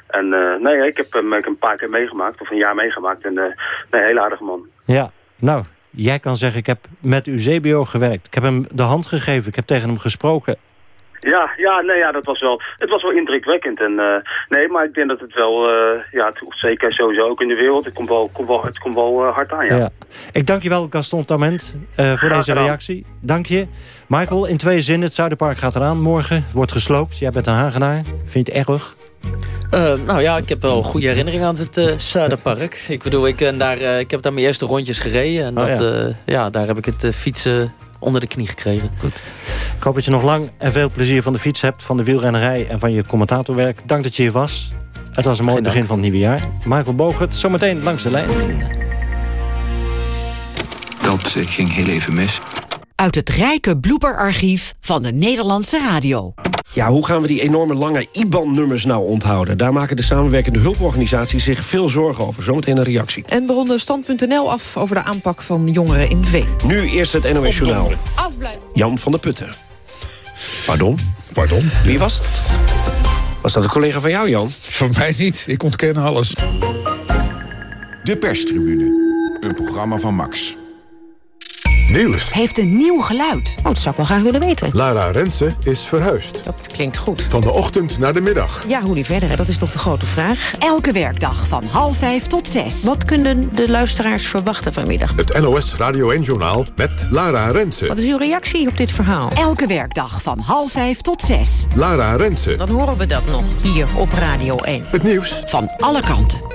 en nee, ik heb hem een paar keer meegemaakt, of een jaar meegemaakt. En nee, een hele aardige man. Ja, nou, jij kan zeggen, ik heb met Eusebio gewerkt. Ik heb hem de hand gegeven, ik heb tegen hem gesproken. Ja, ja, nee, ja, dat was wel, het was wel indrukwekkend. En, uh, nee, maar ik denk dat het wel, uh, ja, het, zeker sowieso ook in de wereld, het komt wel, komt wel, het komt wel uh, hard aan, ja. ja. Ik dank je wel, Gaston Tament, voor deze reactie. Dank je. Michael, in twee zinnen, het Zuiderpark gaat eraan morgen. Wordt gesloopt, jij bent een Hagenaar. Vind je het erg? Uh, nou ja, ik heb wel goede herinneringen aan het uh, Zuiderpark. Ik bedoel, ik, uh, daar, ik heb daar mijn eerste rondjes gereden. En oh, dat, ja. ja. daar heb ik het fietsen onder de knie gekregen. Goed. Ik hoop dat je nog lang en veel plezier van de fiets hebt... van de wielrennerij en van je commentatorwerk. Dank dat je hier was. Het was een mooi begin van het nieuwe jaar. Michael Bogert, zometeen langs de lijn. Dat ging heel even mis. Uit het rijke blooperarchief van de Nederlandse radio. Ja, hoe gaan we die enorme lange IBAN-nummers nou onthouden? Daar maken de samenwerkende hulporganisaties zich veel zorgen over. Zometeen een reactie. En we ronden stand.nl af over de aanpak van jongeren in Veen. Nu eerst het NOS Journaal. Jan van der Putten. Pardon? Pardon? Wie was het? Was dat een collega van jou, Jan? Van mij niet. Ik ontken alles. De perstribune. Een programma van Max. Nieuws. Heeft een nieuw geluid. Oh, dat zou ik wel graag willen weten. Lara Rensen is verhuisd. Dat klinkt goed. Van de ochtend naar de middag. Ja, hoe die verder, hè? dat is toch de grote vraag. Elke werkdag van half vijf tot zes. Wat kunnen de luisteraars verwachten vanmiddag? Het NOS Radio 1-journaal met Lara Rensen. Wat is uw reactie op dit verhaal? Elke werkdag van half vijf tot zes. Lara Rensen. Dan horen we dat nog hier op Radio 1. Het nieuws van alle kanten.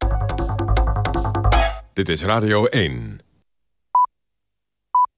Dit is Radio 1.